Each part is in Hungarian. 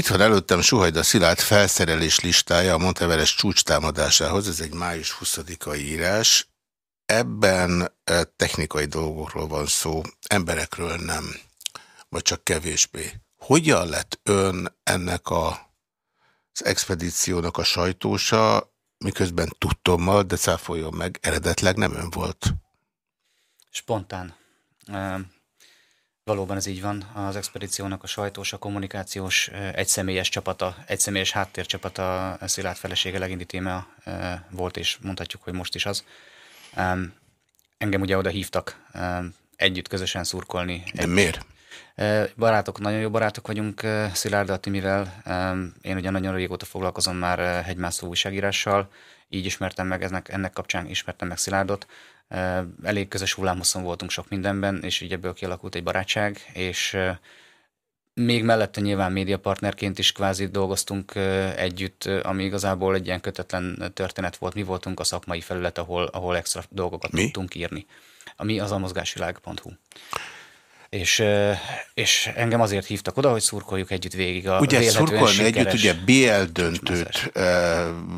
Itt van előttem Suhajda Szilárd felszerelés listája a Monteveres csúcs támadásához. Ez egy május 20-ai írás. Ebben e, technikai dolgokról van szó, emberekről nem, vagy csak kevésbé. Hogyan lett ön ennek a, az expedíciónak a sajtósa, miközben tudtommal, de cáfoljon meg, eredetleg nem ön volt? Spontán. Valóban ez így van. Az expedíciónak a sajtós, a kommunikációs egyszemélyes csapata, egyszemélyes háttércsapata Szilárd felesége Legindi téma volt, és mondhatjuk, hogy most is az. Engem ugye oda hívtak együtt közösen szurkolni. De miért? Barátok, nagyon jó barátok vagyunk Szilárd Attimivel. Én ugye nagyon régóta foglalkozom már hegymászó újságírással, így ismertem meg, ennek, ennek kapcsán ismertem meg Szilárdot elég közös hullámhosszon voltunk sok mindenben, és így ebből kialakult egy barátság, és még mellette nyilván médiapartnerként is kvázi dolgoztunk együtt, ami igazából egy ilyen kötetlen történet volt. Mi voltunk a szakmai felület, ahol, ahol extra dolgokat Mi? tudtunk írni. Ami az a mozgásvilág.hu. És, és engem azért hívtak oda, hogy szurkoljuk együtt végig a Ugye szurkolni együtt, ugye BL döntőt,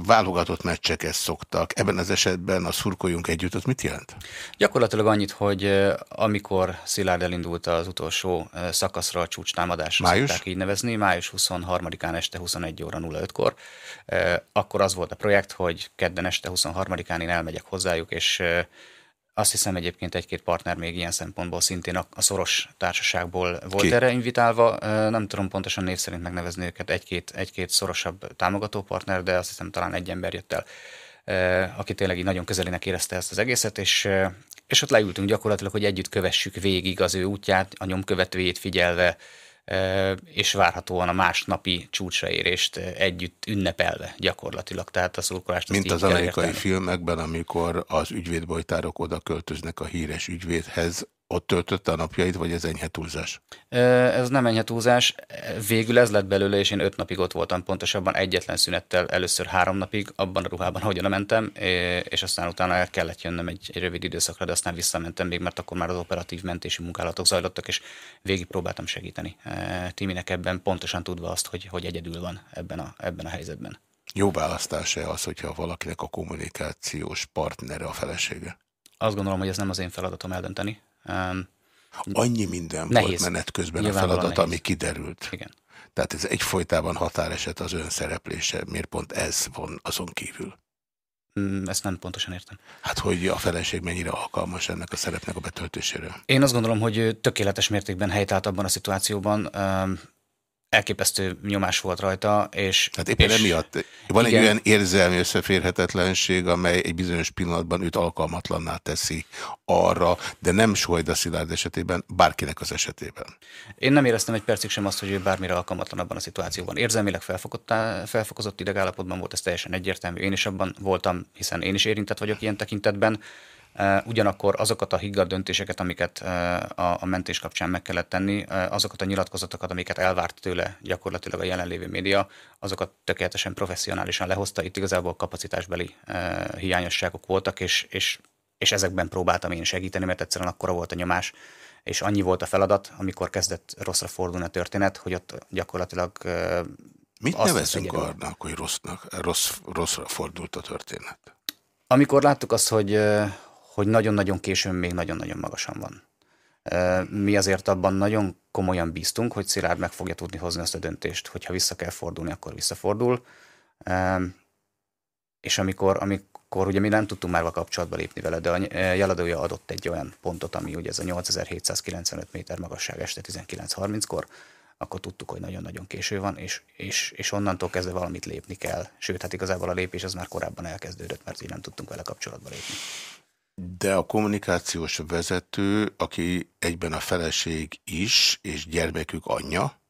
válogatott meccseket szoktak. Ebben az esetben a szurkoljunk együtt, az mit jelent? Gyakorlatilag annyit, hogy amikor Szilárd elindult az utolsó szakaszra a csúcs támadásra, május? szokták így nevezni, május 23-án este 21 óra 05-kor, akkor az volt a projekt, hogy kedden este 23-án én elmegyek hozzájuk, és azt hiszem egyébként egy-két partner még ilyen szempontból szintén a, a szoros társaságból volt Ki? erre invitálva. Nem tudom pontosan név szerint megnevezni őket, egy-két, egy-két szorosabb támogató partner, de azt hiszem talán egy ember jött el, aki tényleg így nagyon közelének érezte ezt az egészet, és, és ott leültünk gyakorlatilag, hogy együtt kövessük végig az ő útját, a nyomkövetőjét figyelve, és várhatóan a másnapi csúcsraérést együtt ünnepelve gyakorlatilag. Tehát a szurkolást Mint az amerikai érteni. filmekben, amikor az ügyvédbojtárok oda költöznek a híres ügyvédhez, ott töltötte a napjait, vagy ez enyhe túlzás? Ez nem enyhe túlzás. Végül ez lett belőle, és én öt napig ott voltam, pontosabban egyetlen szünettel, először három napig, abban a ruhában, ahogyan mentem, és aztán utána el kellett jönnöm egy, egy rövid időszakra, de aztán visszamentem még, mert akkor már az operatív mentési munkálatok zajlottak, és végig próbáltam segíteni Timinek ebben, pontosan tudva azt, hogy, hogy egyedül van ebben a, ebben a helyzetben. Jó választás-e az, hogyha valakinek a kommunikációs partnere a felesége? Azt gondolom, hogy ez nem az én feladatom eldönteni. Um, Annyi minden nehéz. volt menet közben a feladat, ami kiderült. Igen. Tehát ez egyfolytában határeset az ön szereplése. Miért pont ez van azon kívül? Mm, ezt nem pontosan értem. Hát, hogy a feleség mennyire alkalmas ennek a szerepnek a betöltésére? Én azt gondolom, hogy tökéletes mértékben helytált abban a szituációban elképesztő nyomás volt rajta, és... Hát éppen és, emiatt van igen, egy olyan érzelmi összeférhetetlenség, amely egy bizonyos pillanatban őt alkalmatlanná teszi arra, de nem Sojda Szilárd esetében, bárkinek az esetében. Én nem éreztem egy percig sem azt, hogy ő bármire alkalmatlan abban a szituációban. Érzelmileg felfokozott idegállapotban volt, ez teljesen egyértelmű. Én is abban voltam, hiszen én is érintett vagyok ilyen tekintetben. Ugyanakkor azokat a higgadt döntéseket, amiket a, mentés kapcsán meg kellett tenni, azokat a nyilatkozatokat, amiket elvárt tőle gyakorlatilag a jelenlévő média, azokat tökéletesen professzionálisan lehozta. Itt igazából kapacitásbeli hiányosságok voltak, és, és, és ezekben próbáltam én segíteni, mert egyszerűen akkora volt a nyomás, és annyi volt a feladat, amikor kezdett rosszra fordulni a történet, hogy ott gyakorlatilag Mit nevezünk annak, hogy rossznak, rossz, rosszra fordult a történet? Amikor láttuk azt, hogy, hogy nagyon-nagyon későn még nagyon-nagyon magasan van. Mi azért abban nagyon komolyan bíztunk, hogy Szilárd meg fogja tudni hozni azt a döntést, hogyha vissza kell fordulni, akkor visszafordul. És amikor, amikor ugye mi nem tudtunk már kapcsolatba lépni vele, de a jeladója adott egy olyan pontot, ami ugye ez a 8795 méter magasság este 19.30-kor, akkor tudtuk, hogy nagyon-nagyon késő van, és, és, és onnantól kezdve valamit lépni kell. Sőt, hát igazából a lépés az már korábban elkezdődött, mert így nem tudtunk vele kapcsolatba lépni. De a kommunikációs vezető, aki egyben a feleség is, és gyermekük anyja,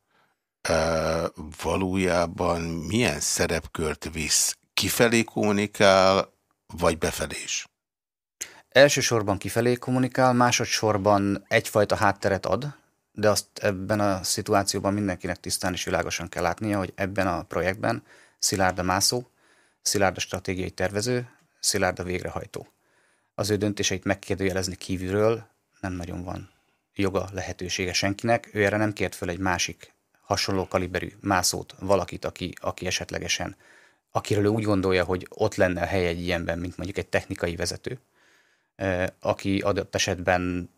valójában milyen szerepkört visz? Kifelé kommunikál, vagy befelé is? Elsősorban kifelé kommunikál, másodszorban egyfajta hátteret ad, de azt ebben a szituációban mindenkinek tisztán és világosan kell látnia, hogy ebben a projektben Szilárd a mászó, Szilárd stratégiai tervező, Szilárd végrehajtó az ő döntéseit megkérdőjelezni kívülről nem nagyon van joga, lehetősége senkinek. Ő erre nem kért föl egy másik hasonló kaliberű mászót, valakit, aki, aki esetlegesen, akiről ő úgy gondolja, hogy ott lenne a hely egy ilyenben, mint mondjuk egy technikai vezető, aki adott esetben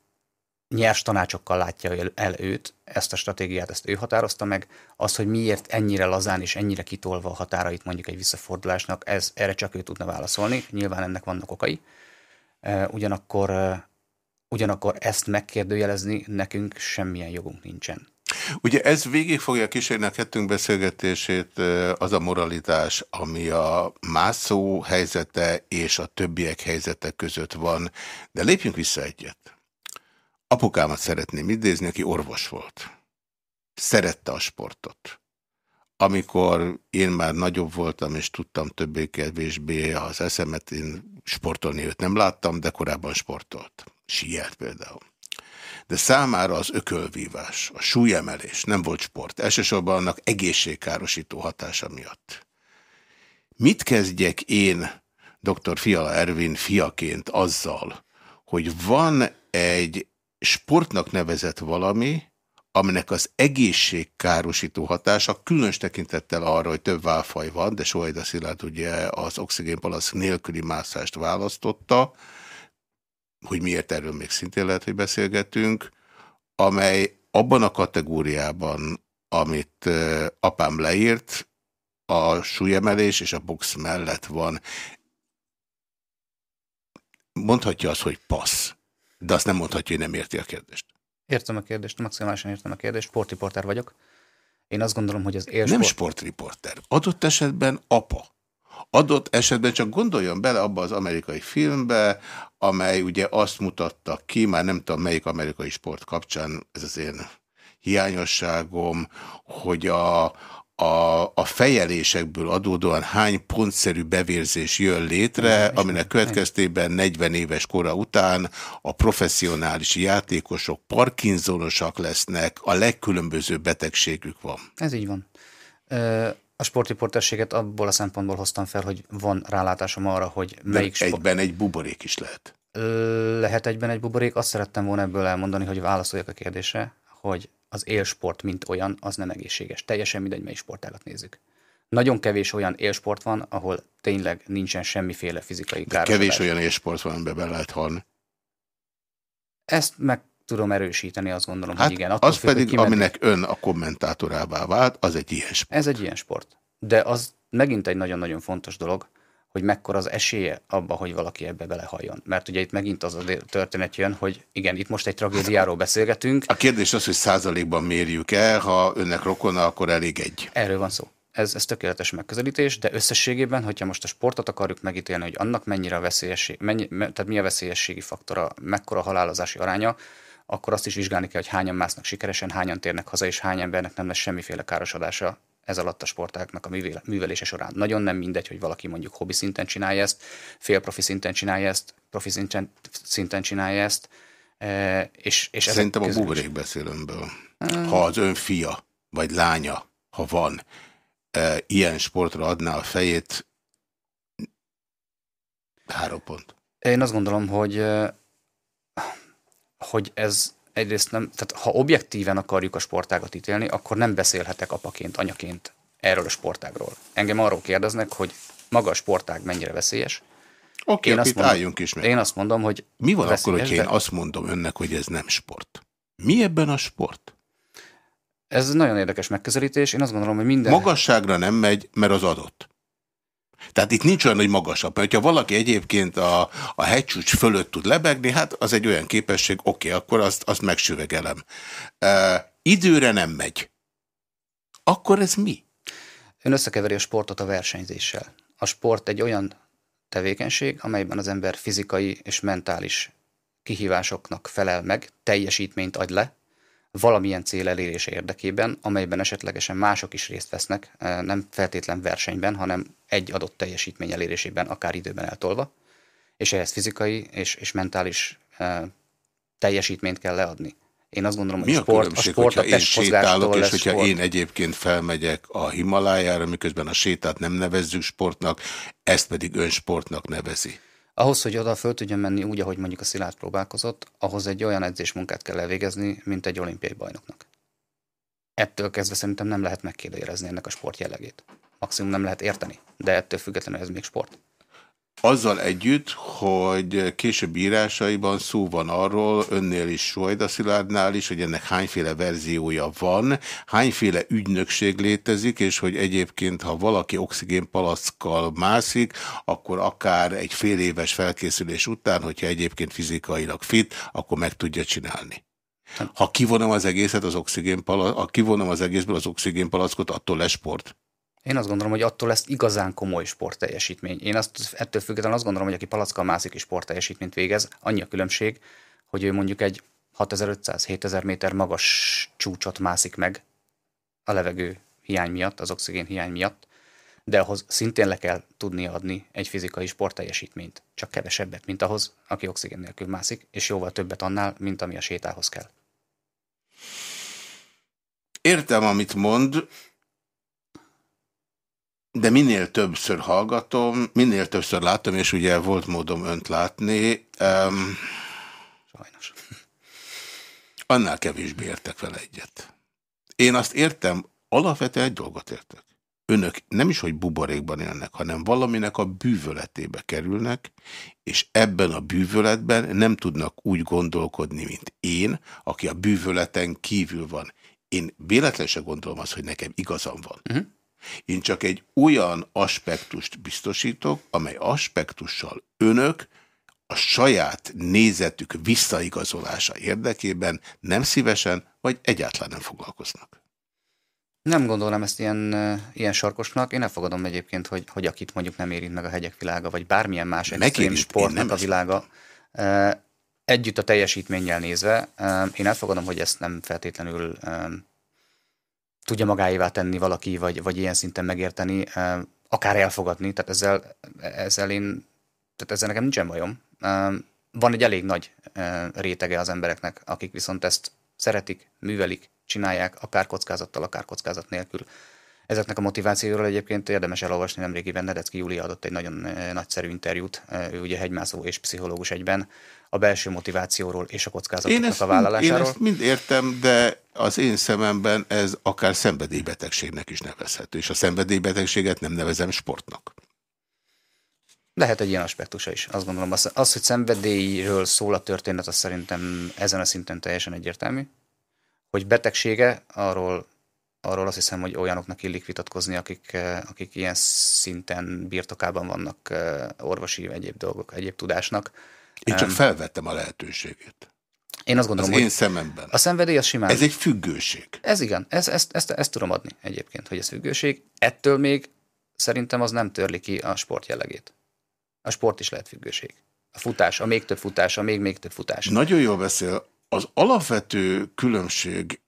nyers tanácsokkal látja el őt, ezt a stratégiát, ezt ő határozta meg. Az, hogy miért ennyire lazán és ennyire kitolva a határait mondjuk egy visszafordulásnak, ez, erre csak ő tudna válaszolni. Nyilván ennek vannak okai. Ugyanakkor, ugyanakkor ezt megkérdőjelezni nekünk semmilyen jogunk nincsen. Ugye ez végig fogja kísérni a kettőnk beszélgetését az a moralitás, ami a mászó helyzete és a többiek helyzete között van, de lépjünk vissza egyet. Apukámat szeretném idézni, aki orvos volt. Szerette a sportot. Amikor én már nagyobb voltam, és tudtam többé-kevésbé az eszemet, én sportolni őt nem láttam, de korábban sportolt. Sielt például. De számára az ökölvívás, a súlyemelés nem volt sport. Elsősorban annak egészségkárosító hatása miatt. Mit kezdjek én, dr. Fiala Ervin fiaként azzal, hogy van egy sportnak nevezett valami, aminek az egészségkárosító hatása, különös tekintettel arra, hogy több válfaj van, de Sohajda Szilárd ugye az oxigénpalasz nélküli mászást választotta, hogy miért erről még szintén lehet, hogy beszélgetünk, amely abban a kategóriában, amit apám leírt, a súlyemelés és a box mellett van. Mondhatja azt, hogy passz. De azt nem mondhatja, hogy nem érti a kérdést. Értem a kérdést, maximálisan értem a kérdést. Sportriporter vagyok. Én azt gondolom, hogy az élsport... Nem sportriporter. Adott esetben apa. Adott esetben csak gondoljon bele abba az amerikai filmbe, amely ugye azt mutatta ki, már nem tudom melyik amerikai sport kapcsán, ez az én hiányosságom, hogy a, a, a fejelésekből adódóan hány pontszerű bevérzés jön létre, aminek következtében 40 éves kora után a professzionális játékosok parkinsonosak lesznek, a legkülönbözőbb betegségük van. Ez így van. A sportriporterséget abból a szempontból hoztam fel, hogy van rálátásom arra, hogy melyik sport... egyben egy buborék is lehet. Lehet egyben egy buborék. Azt szerettem volna ebből elmondani, hogy válaszoljak a kérdésre, hogy az élsport, mint olyan, az nem egészséges. Teljesen mindegy, mely sportágat nézzük. Nagyon kevés olyan élsport van, ahol tényleg nincsen semmiféle fizikai károsodás. Kevés olyan élsport van, amiben be lehet halni. Ezt meg tudom erősíteni, azt gondolom, hát hogy igen. Attól az függ, pedig, aminek ön a kommentátorává vált, az egy ilyen sport. Ez egy ilyen sport. De az megint egy nagyon-nagyon fontos dolog, hogy mekkora az esélye abba, hogy valaki ebbe belehalljon. Mert ugye itt megint az a történet jön, hogy igen, itt most egy tragédiáról beszélgetünk. A kérdés az, hogy százalékban mérjük el, ha önnek rokona, akkor elég egy. Erről van szó. Ez, ez tökéletes megközelítés, de összességében, hogyha most a sportot akarjuk megítélni, hogy annak mennyire a veszélyesség, mennyi, tehát mi a veszélyességi faktora, mekkora halálozási aránya, akkor azt is vizsgálni kell, hogy hányan másznak sikeresen, hányan térnek haza, és hány embernek nem lesz semmiféle károsodása ez alatt a sportáknak a művelése során. Nagyon nem mindegy, hogy valaki mondjuk hobbi szinten csinálja ezt, profi szinten csinálja ezt, profi szinten, szinten csinálja ezt. E, és, és Szerintem a buborék beszélőmből. Ha az ön fia, vagy lánya, ha van, e, ilyen sportra adná a fejét, három pont. Én azt gondolom, hogy, hogy ez egyrészt nem, tehát ha objektíven akarjuk a sportágat ítélni, akkor nem beszélhetek apaként, anyaként erről a sportágról. Engem arról kérdeznek, hogy maga a sportág mennyire veszélyes. Oké, okay, itt mondom, álljunk is meg. Én azt mondom, hogy Mi van veszélyes, akkor, hogy én de... azt mondom önnek, hogy ez nem sport? Mi ebben a sport? Ez nagyon érdekes megközelítés. Én azt gondolom, hogy minden... Magasságra nem megy, mert az adott. Tehát itt nincs olyan, hogy magasabb. Mert ha valaki egyébként a, a hegycsúcs fölött tud lebegni, hát az egy olyan képesség, oké, okay, akkor azt, azt megsüvegelem. E, időre nem megy. Akkor ez mi? Ön összekeveri a sportot a versenyzéssel. A sport egy olyan tevékenység, amelyben az ember fizikai és mentális kihívásoknak felel meg, teljesítményt ad le, valamilyen cél elérése érdekében, amelyben esetlegesen mások is részt vesznek, eh, nem feltétlen versenyben, hanem egy adott teljesítmény elérésében, akár időben eltolva, és ehhez fizikai és, és mentális e, teljesítményt kell leadni. Én azt gondolom, Mi a sport, a, sport a én sétálok, és hogyha sport. én egyébként felmegyek a Himalájára, miközben a sétát nem nevezzük sportnak, ezt pedig önsportnak nevezi. Ahhoz, hogy oda föl tudjon menni úgy, ahogy mondjuk a Szilárd próbálkozott, ahhoz egy olyan edzésmunkát kell elvégezni, mint egy olimpiai bajnoknak. ettől kezdve szerintem nem lehet megkérdőjelezni ennek a sport jellegét. Maximum nem lehet érteni, de ettől függetlenül ez még sport. Azzal együtt, hogy később írásaiban szó van arról, önnél is, Sojda Szilárdnál is, hogy ennek hányféle verziója van, hányféle ügynökség létezik, és hogy egyébként, ha valaki oxigénpalaszkkal mászik, akkor akár egy fél éves felkészülés után, hogyha egyébként fizikailag fit, akkor meg tudja csinálni. Ha kivonom az egészet az oxigénpalack, ha kivonom az egészből az oxigénpalackot, attól lesz sport? Én azt gondolom, hogy attól lesz igazán komoly sportteljesítmény. Én azt, ettől függetlenül azt gondolom, hogy aki palackkal mászik is sportteljesítményt végez, annyi a különbség, hogy ő mondjuk egy 6500-7000 méter magas csúcsot mászik meg a levegő hiány miatt, az oxigén hiány miatt, de ahhoz szintén le kell tudni adni egy fizikai sportteljesítményt, csak kevesebbet, mint ahhoz, aki oxigén nélkül mászik, és jóval többet annál, mint ami a sétához kell. Értem, amit mond, de minél többször hallgatom, minél többször látom, és ugye volt módom önt látni. Um, Sajnos. Annál kevésbé értek vele egyet. Én azt értem, alapvetően egy dolgot értek. Önök nem is, hogy buborékban élnek, hanem valaminek a bűvöletébe kerülnek, és ebben a bűvöletben nem tudnak úgy gondolkodni, mint én, aki a bűvöleten kívül van. Én véletlenül gondolom azt, hogy nekem igazam van. Uh mhm. -huh. Én csak egy olyan aspektust biztosítok, amely aspektussal önök a saját nézetük visszaigazolása érdekében nem szívesen, vagy egyáltalán nem foglalkoznak. Nem gondolom ezt ilyen, ilyen sarkosnak. Én elfogadom egyébként, hogy, hogy akit mondjuk nem érint meg a hegyek világa, vagy bármilyen más extrém sportnak a világa, együtt a teljesítménnyel nézve, én elfogadom, hogy ezt nem feltétlenül tudja magáévá tenni valaki, vagy, vagy ilyen szinten megérteni, akár elfogadni, tehát ezzel, ezzel én, tehát ezzel nekem nincsen bajom. Van egy elég nagy rétege az embereknek, akik viszont ezt szeretik, művelik, csinálják, akár kockázattal, akár kockázat nélkül. Ezeknek a motivációról egyébként érdemes elolvasni, nemrégiben Nedecki Júlia adott egy nagyon nagyszerű interjút, ő ugye hegymászó és pszichológus egyben, a belső motivációról és a kockázatoknak a vállalásáról. Én ezt mind értem, de az én szememben ez akár szenvedélybetegségnek is nevezhető, és a szenvedélybetegséget nem nevezem sportnak. Lehet egy ilyen aspektusa is. Azt gondolom, az, az hogy szenvedélyről szól a történet, az szerintem ezen a szinten teljesen egyértelmű. Hogy betegsége, arról, arról azt hiszem, hogy olyanoknak illik vitatkozni, akik, akik ilyen szinten birtokában vannak orvosi egyéb dolgok, egyéb tudásnak én csak felvettem a lehetőségét. Én azt gondolom, az én szememben. A szenvedély az simán. Ez egy függőség. Ez igen, ez, ezt, ezt, ezt tudom adni egyébként, hogy ez függőség. Ettől még szerintem az nem törli ki a sport jellegét. A sport is lehet függőség. A futás, a még több futás, a még, még több futás. Nagyon jól beszél. Az alapvető különbség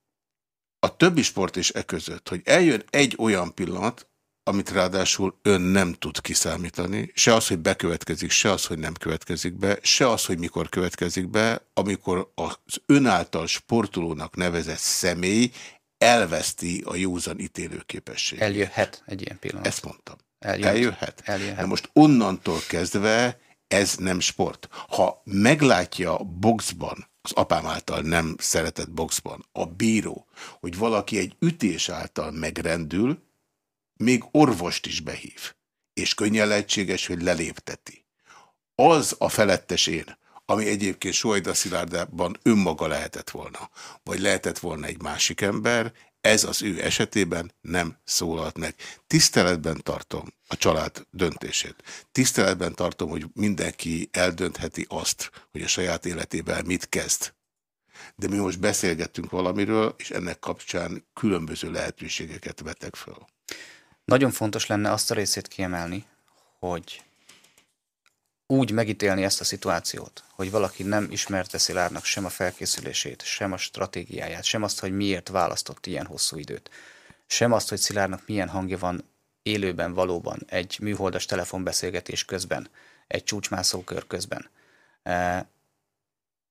a többi sport és e között, hogy eljön egy olyan pillanat, amit ráadásul ön nem tud kiszámítani, se az, hogy bekövetkezik, se az, hogy nem következik be, se az, hogy mikor következik be, amikor az ön által sportolónak nevezett személy elveszti a józan ítélőképességet. Eljöhet egy ilyen pillanat. Ezt mondtam. Eljöhet. Eljöhet. Eljöhet. De most onnantól kezdve ez nem sport. Ha meglátja boxban, az apám által nem szeretett boxban, a bíró, hogy valaki egy ütés által megrendül, még orvost is behív, és könnyen lehetséges, hogy lelépteti. Az a felettes én, ami egyébként Sojda Szilárdában önmaga lehetett volna, vagy lehetett volna egy másik ember, ez az ő esetében nem szólalt meg. Tiszteletben tartom a család döntését. Tiszteletben tartom, hogy mindenki eldöntheti azt, hogy a saját életével mit kezd. De mi most beszélgettünk valamiről, és ennek kapcsán különböző lehetőségeket vetek föl. Nagyon fontos lenne azt a részét kiemelni, hogy úgy megítélni ezt a szituációt, hogy valaki nem ismerte Szilárnak sem a felkészülését, sem a stratégiáját, sem azt, hogy miért választott ilyen hosszú időt, sem azt, hogy Szilárnak milyen hangja van élőben valóban egy műholdas telefonbeszélgetés közben, egy csúcsmászókör közben. E,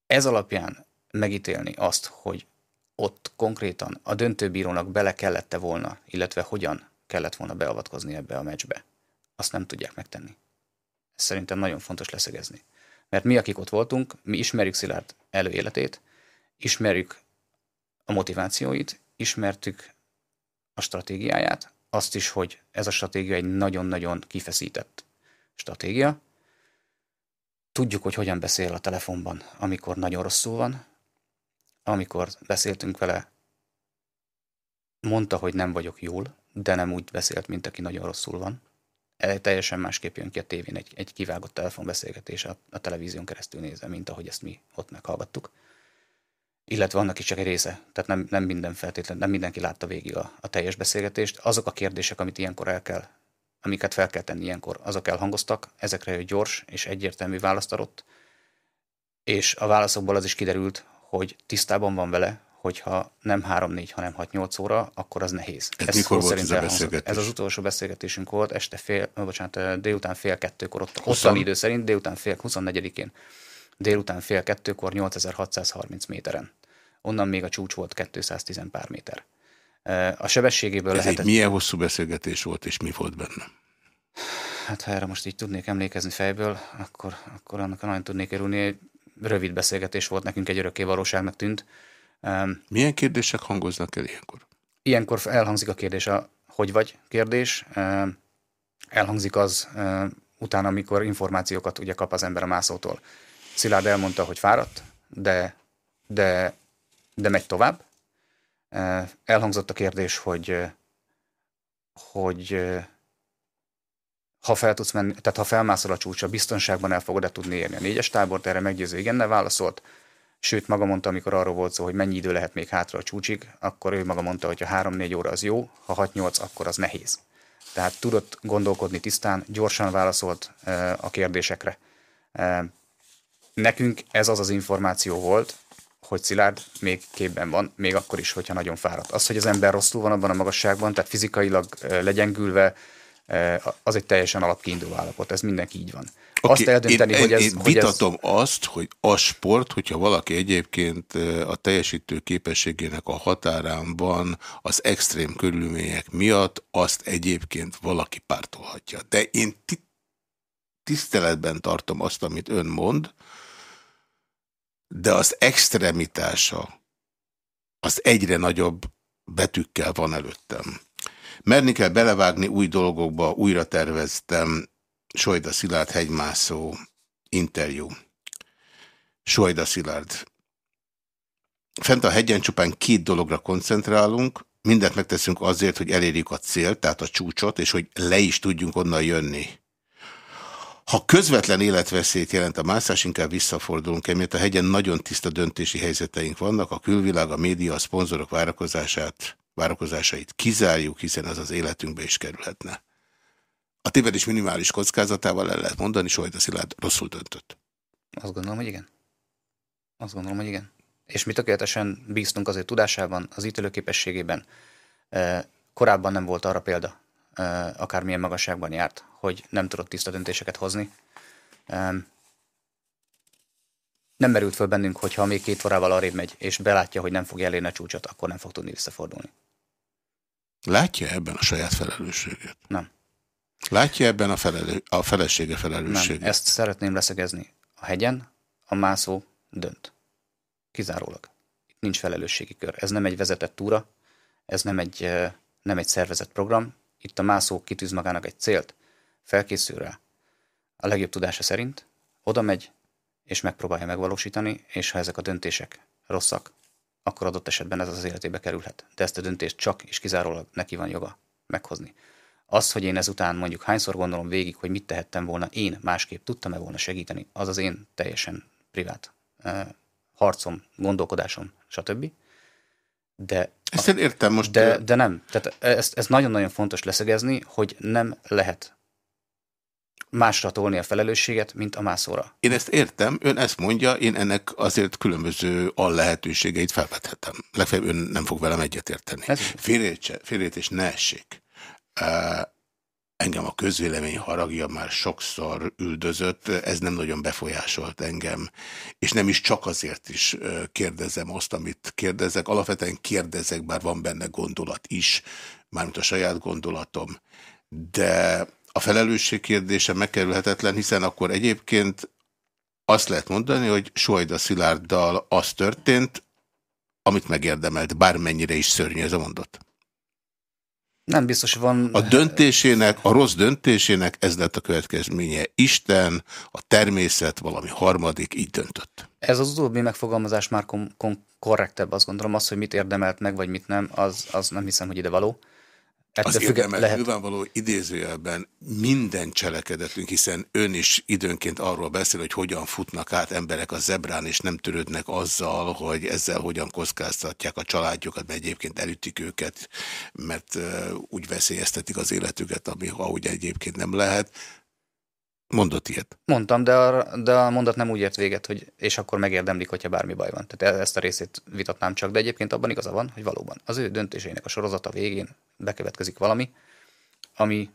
ez alapján megítélni azt, hogy ott konkrétan a döntőbírónak bele kellette volna, illetve hogyan kellett volna beavatkozni ebbe a meccsbe. Azt nem tudják megtenni. Ez szerintem nagyon fontos leszögezni. Mert mi, akik ott voltunk, mi ismerjük Szilárd előéletét, ismerjük a motivációit, ismertük a stratégiáját, azt is, hogy ez a stratégia egy nagyon-nagyon kifeszített stratégia. Tudjuk, hogy hogyan beszél a telefonban, amikor nagyon rosszul van. Amikor beszéltünk vele, mondta, hogy nem vagyok jól, de nem úgy beszélt, mint aki nagyon rosszul van. E, teljesen másképp jön ki a tévén egy, egy kivágott telefonbeszélgetés a, a televízión keresztül nézve, mint ahogy ezt mi ott meghallgattuk. Illetve annak is csak egy része, tehát nem, nem minden feltétlen, nem mindenki látta végig a, a teljes beszélgetést. Azok a kérdések, amit ilyenkor el kell, amiket fel kell tenni ilyenkor, azok elhangoztak, ezekre ő gyors és egyértelmű választ adott, és a válaszokból az is kiderült, hogy tisztában van vele, hogyha nem 3-4, hanem 6-8 óra, akkor az nehéz. Ez, ez mikor volt ez a beszélgetés? Ez az utolsó beszélgetésünk volt, este fél, bocsánat, délután fél kettőkor, ott, ottani idő szerint, délután fél, 24-én, délután fél kettőkor 8630 méteren. Onnan még a csúcs volt 210 pár méter. A sebességéből Ez lehetett... egy milyen hosszú beszélgetés volt, és mi volt benne? Hát ha erre most így tudnék emlékezni fejből, akkor, akkor annak nagyon tudnék örülni. Rövid beszélgetés volt, nekünk egy örökké valóságnak tűnt. Milyen kérdések hangoznak el ilyenkor? Ilyenkor elhangzik a kérdés a hogy vagy kérdés. Elhangzik az utána, amikor információkat ugye kap az ember a mászótól. Szilárd elmondta, hogy fáradt, de, de, de megy tovább. Elhangzott a kérdés, hogy, hogy ha fel tudsz menni, tehát ha felmászol a csúcsra, biztonságban el fogod-e tudni érni a négyes tábort, erre meggyőző igennel válaszolt. Sőt, maga mondta, amikor arról volt szó, hogy mennyi idő lehet még hátra a csúcsig, akkor ő maga mondta, hogy ha 3-4 óra az jó, ha 6-8, akkor az nehéz. Tehát tudott gondolkodni tisztán, gyorsan válaszolt a kérdésekre. Nekünk ez az az információ volt, hogy Szilárd még képben van, még akkor is, hogyha nagyon fáradt. Az, hogy az ember rosszul van abban a magasságban, tehát fizikailag legyengülve, az egy teljesen alapkiinduló állapot, ez mindenki így van. Okay, azt eldönteni, én, hogy ez... Én vitatom hogy ez... azt, hogy a sport, hogyha valaki egyébként a teljesítő képességének a határán van az extrém körülmények miatt, azt egyébként valaki pártolhatja. De én tiszteletben tartom azt, amit ön mond, de az extremitása az egyre nagyobb betűkkel van előttem. Merni kell belevágni új dolgokba, újra terveztem, Sojda Szilárd hegymászó interjú. Sojda Szilárd. Fent a hegyen csupán két dologra koncentrálunk, mindent megteszünk azért, hogy elérjük a célt, tehát a csúcsot, és hogy le is tudjunk onnan jönni. Ha közvetlen életveszélyt jelent a mászás, inkább visszafordulunk, emiatt a hegyen nagyon tiszta döntési helyzeteink vannak, a külvilág, a média, a szponzorok várakozását, várakozásait kizárjuk, hiszen az az életünkbe is kerülhetne. A tévedés minimális kockázatával el lehet mondani, a Szilárd rosszul döntött. Azt gondolom, hogy igen. Azt gondolom, hogy igen. És mi tökéletesen bíztunk az ő tudásában, az ítélőképességében. Korábban nem volt arra példa, akármilyen magasságban járt, hogy nem tudott tiszta döntéseket hozni. Nem merült föl bennünk, hogy ha még két órával arrébb megy, és belátja, hogy nem fog elérni a csúcsot, akkor nem fog tudni visszafordulni. Látja ebben a saját felelősséget? Nem. Látja ebben a, felelő, a felesége felelősséget? Nem, ezt szeretném leszegezni. A hegyen a mászó dönt. Kizárólag. Itt nincs felelősségi kör. Ez nem egy vezetett túra, ez nem egy, nem egy szervezett program. Itt a mászó kitűz magának egy célt, felkészül rá. A legjobb tudása szerint oda megy, és megpróbálja megvalósítani, és ha ezek a döntések rosszak, akkor adott esetben ez az életébe kerülhet. De ezt a döntést csak és kizárólag neki van joga meghozni. Az, hogy én ezután mondjuk hányszor gondolom végig, hogy mit tehettem volna én másképp, tudtam-e volna segíteni, az az én teljesen privát uh, harcom, gondolkodásom, stb. De, ezt én értem most. De, de nem. Tehát ezt, ez nagyon-nagyon fontos leszegezni, hogy nem lehet másra tolni a felelősséget, mint a mászóra. Én ezt értem, ön ezt mondja, én ennek azért különböző lehetőségeit felvethetem. Legfeljebb ön nem fog velem egyetérteni. Félrejtés ne essék. Engem a közvélemény haragja már sokszor üldözött, ez nem nagyon befolyásolt engem, és nem is csak azért is kérdezem azt, amit kérdezek. Alapvetően kérdezek, bár van benne gondolat is, mármint a saját gondolatom, de a felelősség kérdése megkerülhetetlen, hiszen akkor egyébként azt lehet mondani, hogy Sojda Szilárddal az történt, amit megérdemelt, bármennyire is szörnyű ez a mondat. Nem biztos van... A döntésének, a rossz döntésének ez lett a következménye. Isten, a természet, valami harmadik így döntött. Ez az utóbbi megfogalmazás már korrektebb, azt gondolom. Az, hogy mit érdemelt meg, vagy mit nem, az, az nem hiszem, hogy ide való. Az érdemel lehet... nyilvánvaló idézőjelben minden cselekedetünk, hiszen ön is időnként arról beszél, hogy hogyan futnak át emberek a zebrán, és nem törődnek azzal, hogy ezzel hogyan kockáztatják a családjukat, mert egyébként elütik őket, mert úgy veszélyeztetik az életüket, ami ahogy egyébként nem lehet. Mondott ilyet? Mondtam, de a, de a mondat nem úgy ért véget, hogy és akkor megérdemlik, hogyha bármi baj van. Tehát e- ezt a részét vitatnám csak, de egyébként abban igaza van, hogy valóban az ő döntéseinek a sorozata végén bekövetkezik valami, ami,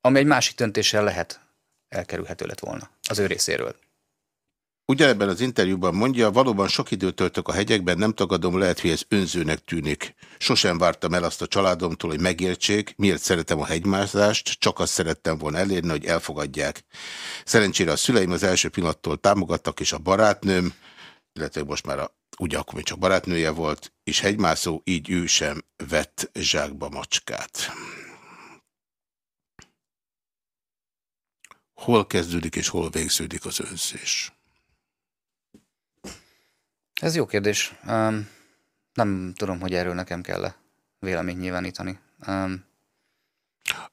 ami egy másik döntéssel lehet elkerülhető lett volna az ő részéről. Ugyanebben az interjúban mondja, valóban sok időt töltök a hegyekben, nem tagadom, lehet, hogy ez önzőnek tűnik. Sosem vártam el azt a családomtól, hogy megértsék, miért szeretem a hegymászást, csak azt szerettem volna elérni, hogy elfogadják. Szerencsére a szüleim az első pillanattól támogattak, és a barátnőm, illetve most már a, ugye még csak barátnője volt, és hegymászó, így ő sem vett zsákba macskát. Hol kezdődik és hol végződik az önzés? Ez jó kérdés. Um, nem tudom, hogy erről nekem kell -e véleményt nyilvánítani. Um,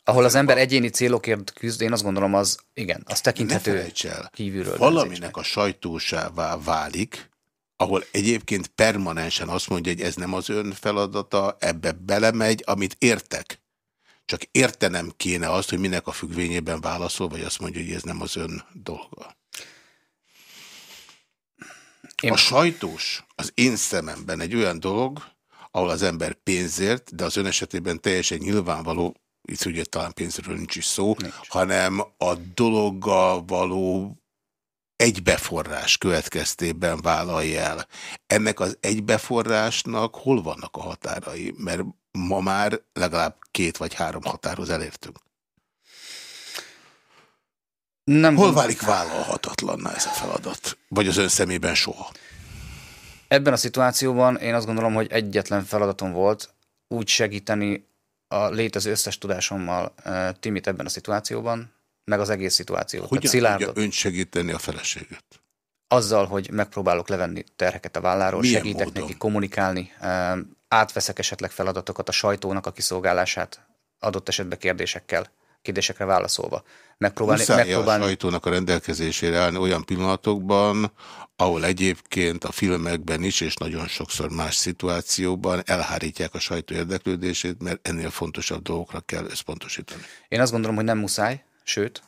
ahol az ember egyéni célokért küzd, én azt gondolom, az igen, az tekinthető el, kívülről. Valaminek a sajtósává válik, ahol egyébként permanensen azt mondja, hogy ez nem az ön feladata, ebbe belemegy, amit értek. Csak értenem kéne azt, hogy minek a függvényében válaszol, vagy azt mondja, hogy ez nem az ön dolga. Én... A sajtós az én szememben egy olyan dolog, ahol az ember pénzért, de az ön esetében teljesen nyilvánvaló, itt ugye talán pénzről nincs is szó, nincs. hanem a dologgal való egybeforrás következtében vállalja el. Ennek az egybeforrásnak hol vannak a határai? Mert ma már legalább két vagy három határhoz elértünk. Nem Hol válik vállalhatatlanná ez a feladat? Vagy az ön szemében soha? Ebben a szituációban én azt gondolom, hogy egyetlen feladatom volt úgy segíteni a létező összes tudásommal uh, Timit ebben a szituációban, meg az egész szituációt. Hogyan tudja ön segíteni a feleséget? Azzal, hogy megpróbálok levenni terheket a válláról, Milyen segítek módon? neki kommunikálni, uh, átveszek esetleg feladatokat a sajtónak a kiszolgálását, adott esetben kérdésekkel kérdésekre válaszolva. Megpróbálni, megpróbálni... a sajtónak a rendelkezésére állni olyan pillanatokban, ahol egyébként a filmekben is, és nagyon sokszor más szituációban elhárítják a sajtó érdeklődését, mert ennél fontosabb dolgokra kell összpontosítani. Én azt gondolom, hogy nem muszáj, sőt,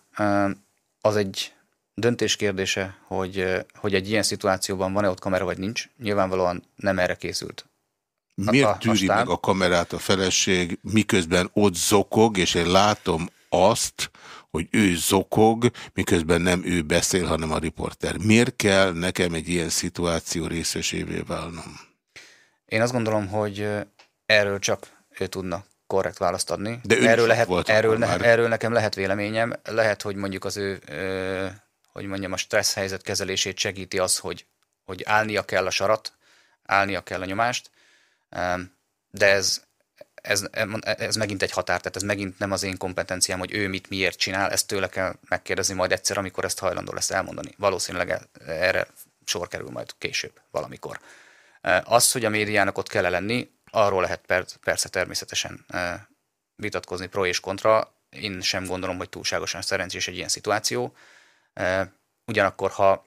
az egy döntés kérdése, hogy, hogy egy ilyen szituációban van-e ott kamera, vagy nincs. Nyilvánvalóan nem erre készült Miért a, tűri a meg a kamerát a feleség, miközben ott zokog, és én látom azt, hogy ő zokog, miközben nem ő beszél, hanem a riporter. Miért kell nekem egy ilyen szituáció részesévé válnom? Én azt gondolom, hogy erről csak ő tudna korrekt választ adni. De erről, lehet, erről, ne, erről nekem lehet véleményem. Lehet, hogy mondjuk az ő, ö, hogy mondjam, a stressz helyzet kezelését segíti az, hogy, hogy állnia kell a sarat, állnia kell a nyomást, de ez ez, ez megint egy határ, tehát ez megint nem az én kompetenciám, hogy ő mit miért csinál, ezt tőle kell megkérdezni majd egyszer, amikor ezt hajlandó lesz elmondani. Valószínűleg erre sor kerül majd később, valamikor. E, az, hogy a médiának ott kell lenni, arról lehet persze természetesen e, vitatkozni pro és kontra. Én sem gondolom, hogy túlságosan szerencsés egy ilyen szituáció. E, ugyanakkor, ha,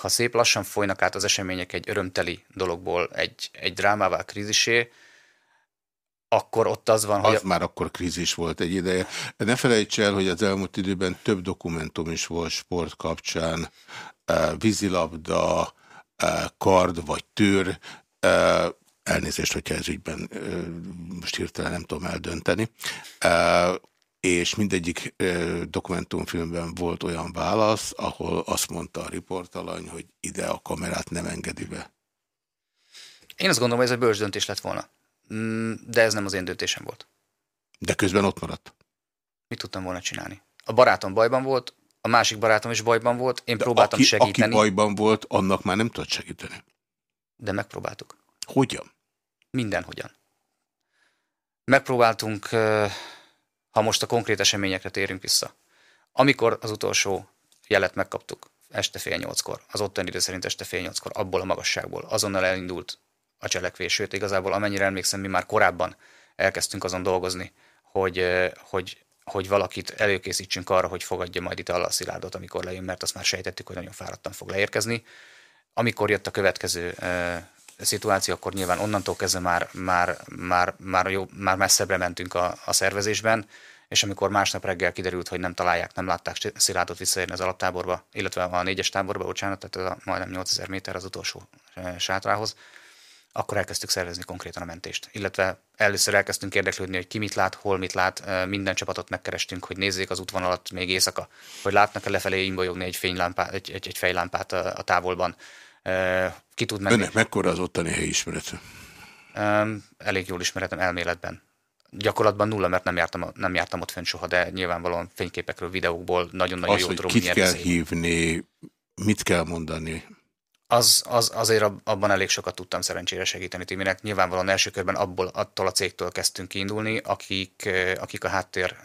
ha szép lassan folynak át az események egy örömteli dologból egy, egy drámává, krízisé, akkor ott az van, hogy... Az már akkor krízis volt egy ideje. Ne felejts el, hogy az elmúlt időben több dokumentum is volt sport kapcsán, vízilabda, kard vagy tőr, elnézést, hogyha ez ügyben most hirtelen nem tudom eldönteni, és mindegyik dokumentumfilmben volt olyan válasz, ahol azt mondta a riportalany, hogy ide a kamerát nem engedi be. Én azt gondolom, hogy ez egy bölcs döntés lett volna. Mm, de ez nem az én döntésem volt. De közben ott maradt. Mit tudtam volna csinálni? A barátom bajban volt, a másik barátom is bajban volt, én de próbáltam aki, segíteni. Aki bajban volt, annak már nem tudott segíteni. De megpróbáltuk. Hogyan? Mindenhogyan. Megpróbáltunk, ha most a konkrét eseményekre térünk vissza, amikor az utolsó jelet megkaptuk, este fél nyolckor, az ottani idő szerint este fél nyolckor, abból a magasságból, azonnal elindult a cselekvés, sőt igazából amennyire emlékszem, mi már korábban elkezdtünk azon dolgozni, hogy, hogy, hogy valakit előkészítsünk arra, hogy fogadja majd itt a Szilárdot, amikor lejön, mert azt már sejtettük, hogy nagyon fáradtan fog leérkezni. Amikor jött a következő szituáció, akkor nyilván onnantól kezdve már, már, már, már, jó, már messzebbre mentünk a, a szervezésben, és amikor másnap reggel kiderült, hogy nem találják, nem látták Szilárdot visszaérni az alaptáborba, illetve a négyes táborba, bocsánat, tehát a majdnem 8000 méter az utolsó sátrához, akkor elkezdtük szervezni konkrétan a mentést. Illetve először elkezdtünk érdeklődni, hogy ki mit lát, hol mit lát, minden csapatot megkerestünk, hogy nézzék az útvonalat még éjszaka, hogy látnak-e lefelé imbolyogni egy, fénylámpát, egy, egy, egy fejlámpát a, a távolban. Ki tud menni. Önnek mekkora az ottani helyismerete? Elég jól ismeretem elméletben. Gyakorlatban nulla, mert nem jártam, nem jártam ott fönn soha, de nyilvánvalóan fényképekről, videókból nagyon-nagyon jó tudom, kit kell hívni, mit kell mondani, az, az, azért abban elég sokat tudtam szerencsére segíteni Timinek. Nyilvánvalóan első körben abból, attól a cégtől kezdtünk kiindulni, akik, akik a háttér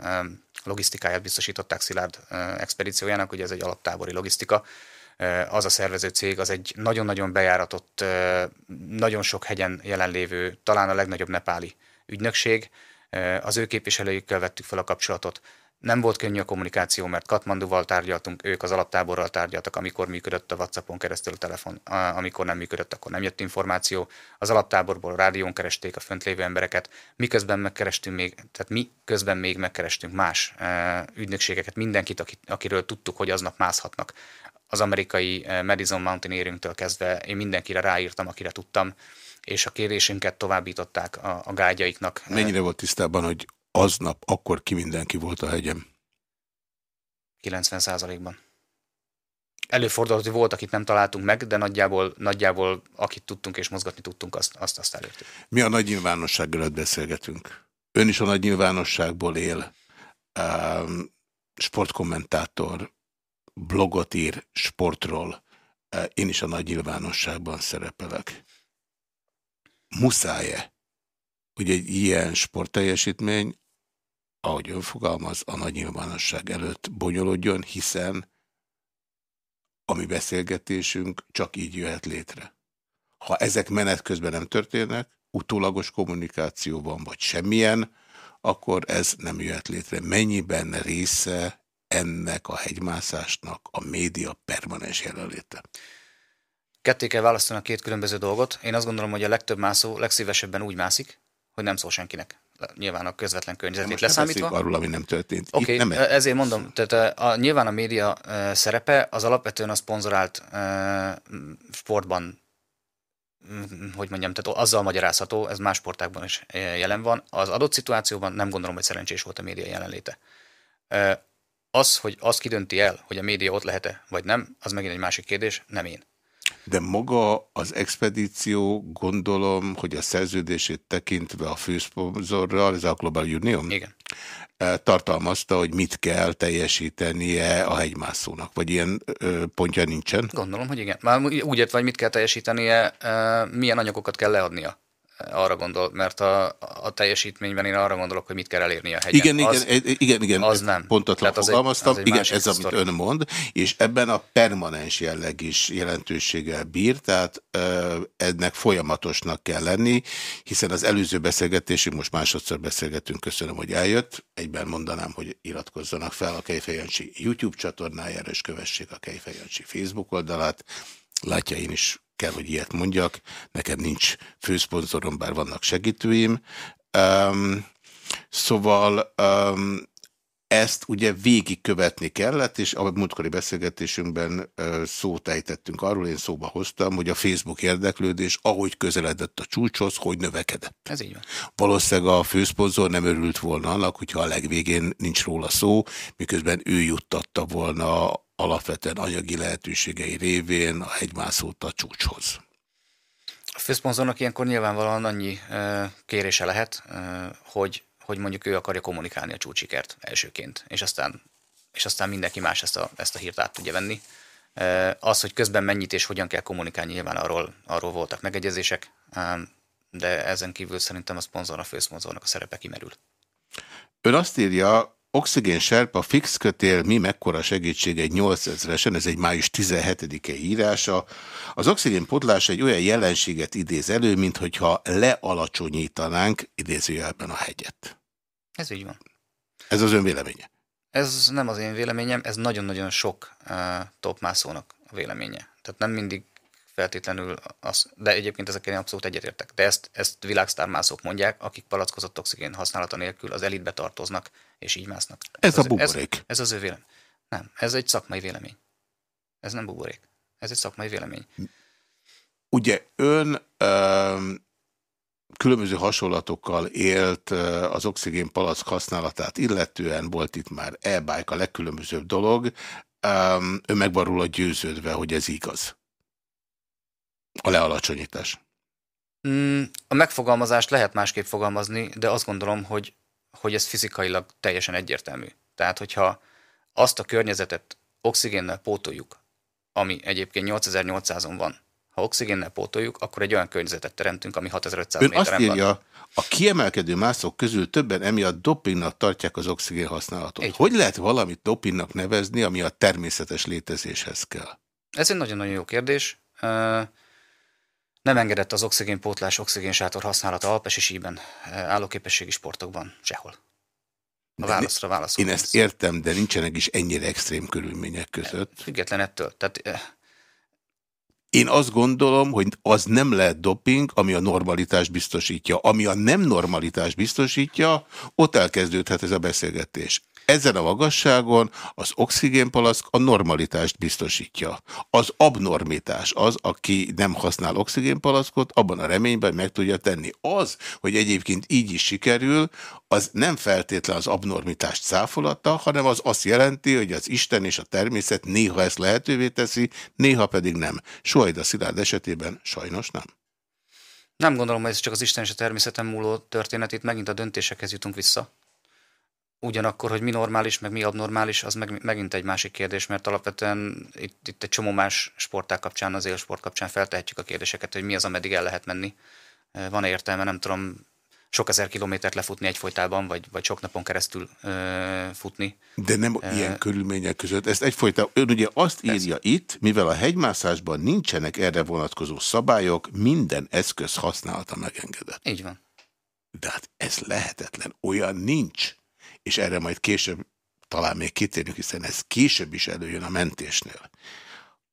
logisztikáját biztosították Szilárd expedíciójának, ugye ez egy alaptábori logisztika. Az a szervező cég, az egy nagyon-nagyon bejáratott, nagyon sok hegyen jelenlévő, talán a legnagyobb nepáli ügynökség. Az ő képviselőikkel vettük fel a kapcsolatot nem volt könnyű a kommunikáció, mert Katmanduval tárgyaltunk, ők az alaptáborral tárgyaltak, amikor működött a WhatsAppon keresztül a telefon, amikor nem működött, akkor nem jött információ. Az alaptáborból a rádión keresték a fönt lévő embereket, miközben megkerestünk még, tehát mi közben még megkerestünk más e, ügynökségeket, mindenkit, akiről tudtuk, hogy aznap mászhatnak. Az amerikai e, Madison Mountaineering-től kezdve én mindenkire ráírtam, akire tudtam, és a kérésünket továbbították a, a gágyaiknak. Mennyire volt tisztában, hogy aznap akkor ki mindenki volt a hegyem? 90 százalékban. Előfordult, hogy volt, akit nem találtunk meg, de nagyjából, nagyjából akit tudtunk és mozgatni tudtunk, azt, azt, azt elértük. Mi a nagy nyilvánosság előtt beszélgetünk? Ön is a nagy nyilvánosságból él, um, sportkommentátor, blogot ír sportról, én is a nagy nyilvánosságban szerepelek. Muszáj-e, hogy egy ilyen sportteljesítmény ahogy ön fogalmaz, a nagy nyilvánosság előtt bonyolodjon, hiszen a mi beszélgetésünk csak így jöhet létre. Ha ezek menet közben nem történnek, utólagos kommunikációban vagy semmilyen, akkor ez nem jöhet létre. Mennyiben része ennek a hegymászásnak a média permanens jelenléte? Ketté kell választani a két különböző dolgot. Én azt gondolom, hogy a legtöbb mászó legszívesebben úgy mászik, hogy nem szól senkinek nyilván a közvetlen környezetét leszámítva. arról, ami nem történt. Oké, okay, ezért mondom, tehát a, nyilván a média szerepe az alapvetően a szponzorált sportban hogy mondjam, tehát azzal magyarázható, ez más sportákban is jelen van. Az adott szituációban nem gondolom, hogy szerencsés volt a média jelenléte. Az, hogy az kidönti el, hogy a média ott lehet-e, vagy nem, az megint egy másik kérdés, nem én. De maga az expedíció, gondolom, hogy a szerződését tekintve a főszponzorral, ez a Global Union? Igen. E, tartalmazta, hogy mit kell teljesítenie a hegymászónak, vagy ilyen pontja nincsen? Gondolom, hogy igen. Már úgy ért, vagy mit kell teljesítenie, milyen anyagokat kell leadnia arra gondol, mert a, a teljesítményben én arra gondolok, hogy mit kell elérni a hegyen. Igen, az, igen, igen, igen, az nem. pontatlan Tehát fogalmaztam, az egy, az igen, ez amit sztori. ön mond, és ebben a permanens jelleg is jelentőséggel bír, tehát ö, ennek folyamatosnak kell lenni, hiszen az előző beszélgetésünk, most másodszor beszélgetünk, köszönöm, hogy eljött, egyben mondanám, hogy iratkozzanak fel a Kejfejancsi YouTube csatornájára, és kövessék a Kejfejancsi Facebook oldalát, látja én is kell, hogy ilyet mondjak, nekem nincs főszponzorom, bár vannak segítőim. Um, szóval um, ezt ugye végig követni kellett, és a múltkori beszélgetésünkben szót ejtettünk arról, én szóba hoztam, hogy a Facebook érdeklődés, ahogy közeledett a csúcshoz, hogy növekedett. Ez így van. Valószínűleg a főszponzor nem örült volna annak, hogyha a legvégén nincs róla szó, miközben ő juttatta volna alapvetően anyagi lehetőségei révén a hegymászót a csúcshoz. A főszponzornak ilyenkor nyilvánvalóan annyi kérése lehet, hogy, hogy mondjuk ő akarja kommunikálni a csúcsikert elsőként, és aztán, és aztán mindenki más ezt a, ezt a hírt át tudja venni. Az, hogy közben mennyit és hogyan kell kommunikálni, nyilván arról, arról voltak megegyezések. de ezen kívül szerintem a szponzor, a főszponzornak a szerepe kimerül. Ön azt írja, Oxigén Serpa fix kötél, mi mekkora segítség egy 8000-esen, ez egy május 17-e írása. Az oxigén potlás egy olyan jelenséget idéz elő, mint hogyha lealacsonyítanánk idézőjelben a hegyet. Ez így van. Ez az ön véleménye? Ez nem az én véleményem, ez nagyon-nagyon sok uh, topmászónak a véleménye. Tehát nem mindig feltétlenül az, de egyébként ezekkel én abszolút egyetértek. De ezt, ezt világsztármászók mondják, akik palackozott oxigén használata nélkül az elitbe tartoznak, és így másznak. Ez, ez a buborék. Ez, ez az ő vélemény. Nem, ez egy szakmai vélemény. Ez nem buborék. Ez egy szakmai vélemény. Ugye ön ö, különböző hasonlatokkal élt az oxigén palack használatát illetően, volt itt már e-bike a legkülönbözőbb dolog. Ön meg van róla győződve, hogy ez igaz. A lealacsonyítás. Mm, a megfogalmazást lehet másképp fogalmazni, de azt gondolom, hogy, hogy ez fizikailag teljesen egyértelmű. Tehát, hogyha azt a környezetet oxigénnel pótoljuk, ami egyébként 8800-on van, ha oxigénnel pótoljuk, akkor egy olyan környezetet teremtünk, ami 6500 Ön méteren azt írja, van. a kiemelkedő mászok közül többen emiatt dopingnak tartják az oxigén használatot. Egy. Hogy lehet valamit dopingnak nevezni, ami a természetes létezéshez kell? Ez egy nagyon-nagyon jó kérdés. Nem engedett az oxigénpótlás, oxigénsátor használata alpes és íben, állóképességi sportokban, sehol. A válaszra válaszol. Én ezt értem, de nincsenek is ennyire extrém körülmények között. Független ettől. Tehát én azt gondolom, hogy az nem lehet doping, ami a normalitást biztosítja. Ami a nem normalitást biztosítja, ott elkezdődhet ez a beszélgetés. Ezen a magasságon az oxigénpalaszk a normalitást biztosítja. Az abnormitás az, aki nem használ oxigénpalaszkot, abban a reményben meg tudja tenni. Az, hogy egyébként így is sikerül, az nem feltétlen az abnormitást száfolata, hanem az azt jelenti, hogy az Isten és a természet néha ezt lehetővé teszi, néha pedig nem. Sohajda Szilárd esetében sajnos nem. Nem gondolom, hogy ez csak az Isten és a természeten múló történet, itt megint a döntésekhez jutunk vissza. Ugyanakkor, hogy mi normális, meg mi abnormális, az meg, megint egy másik kérdés, mert alapvetően itt, itt egy csomó más sporták kapcsán, az élsport kapcsán feltehetjük a kérdéseket, hogy mi az, ameddig el lehet menni. Van-e értelme, nem tudom, sok ezer kilométert lefutni egyfolytában, vagy, vagy sok napon keresztül ö, futni. De nem ö, ilyen körülmények között. Ezt egyfolytában, ön ugye azt írja írja itt, mivel a hegymászásban nincsenek erre vonatkozó szabályok, minden eszköz használata megengedett. Így van. De hát ez lehetetlen. Olyan nincs és erre majd később talán még kitérünk, hiszen ez később is előjön a mentésnél.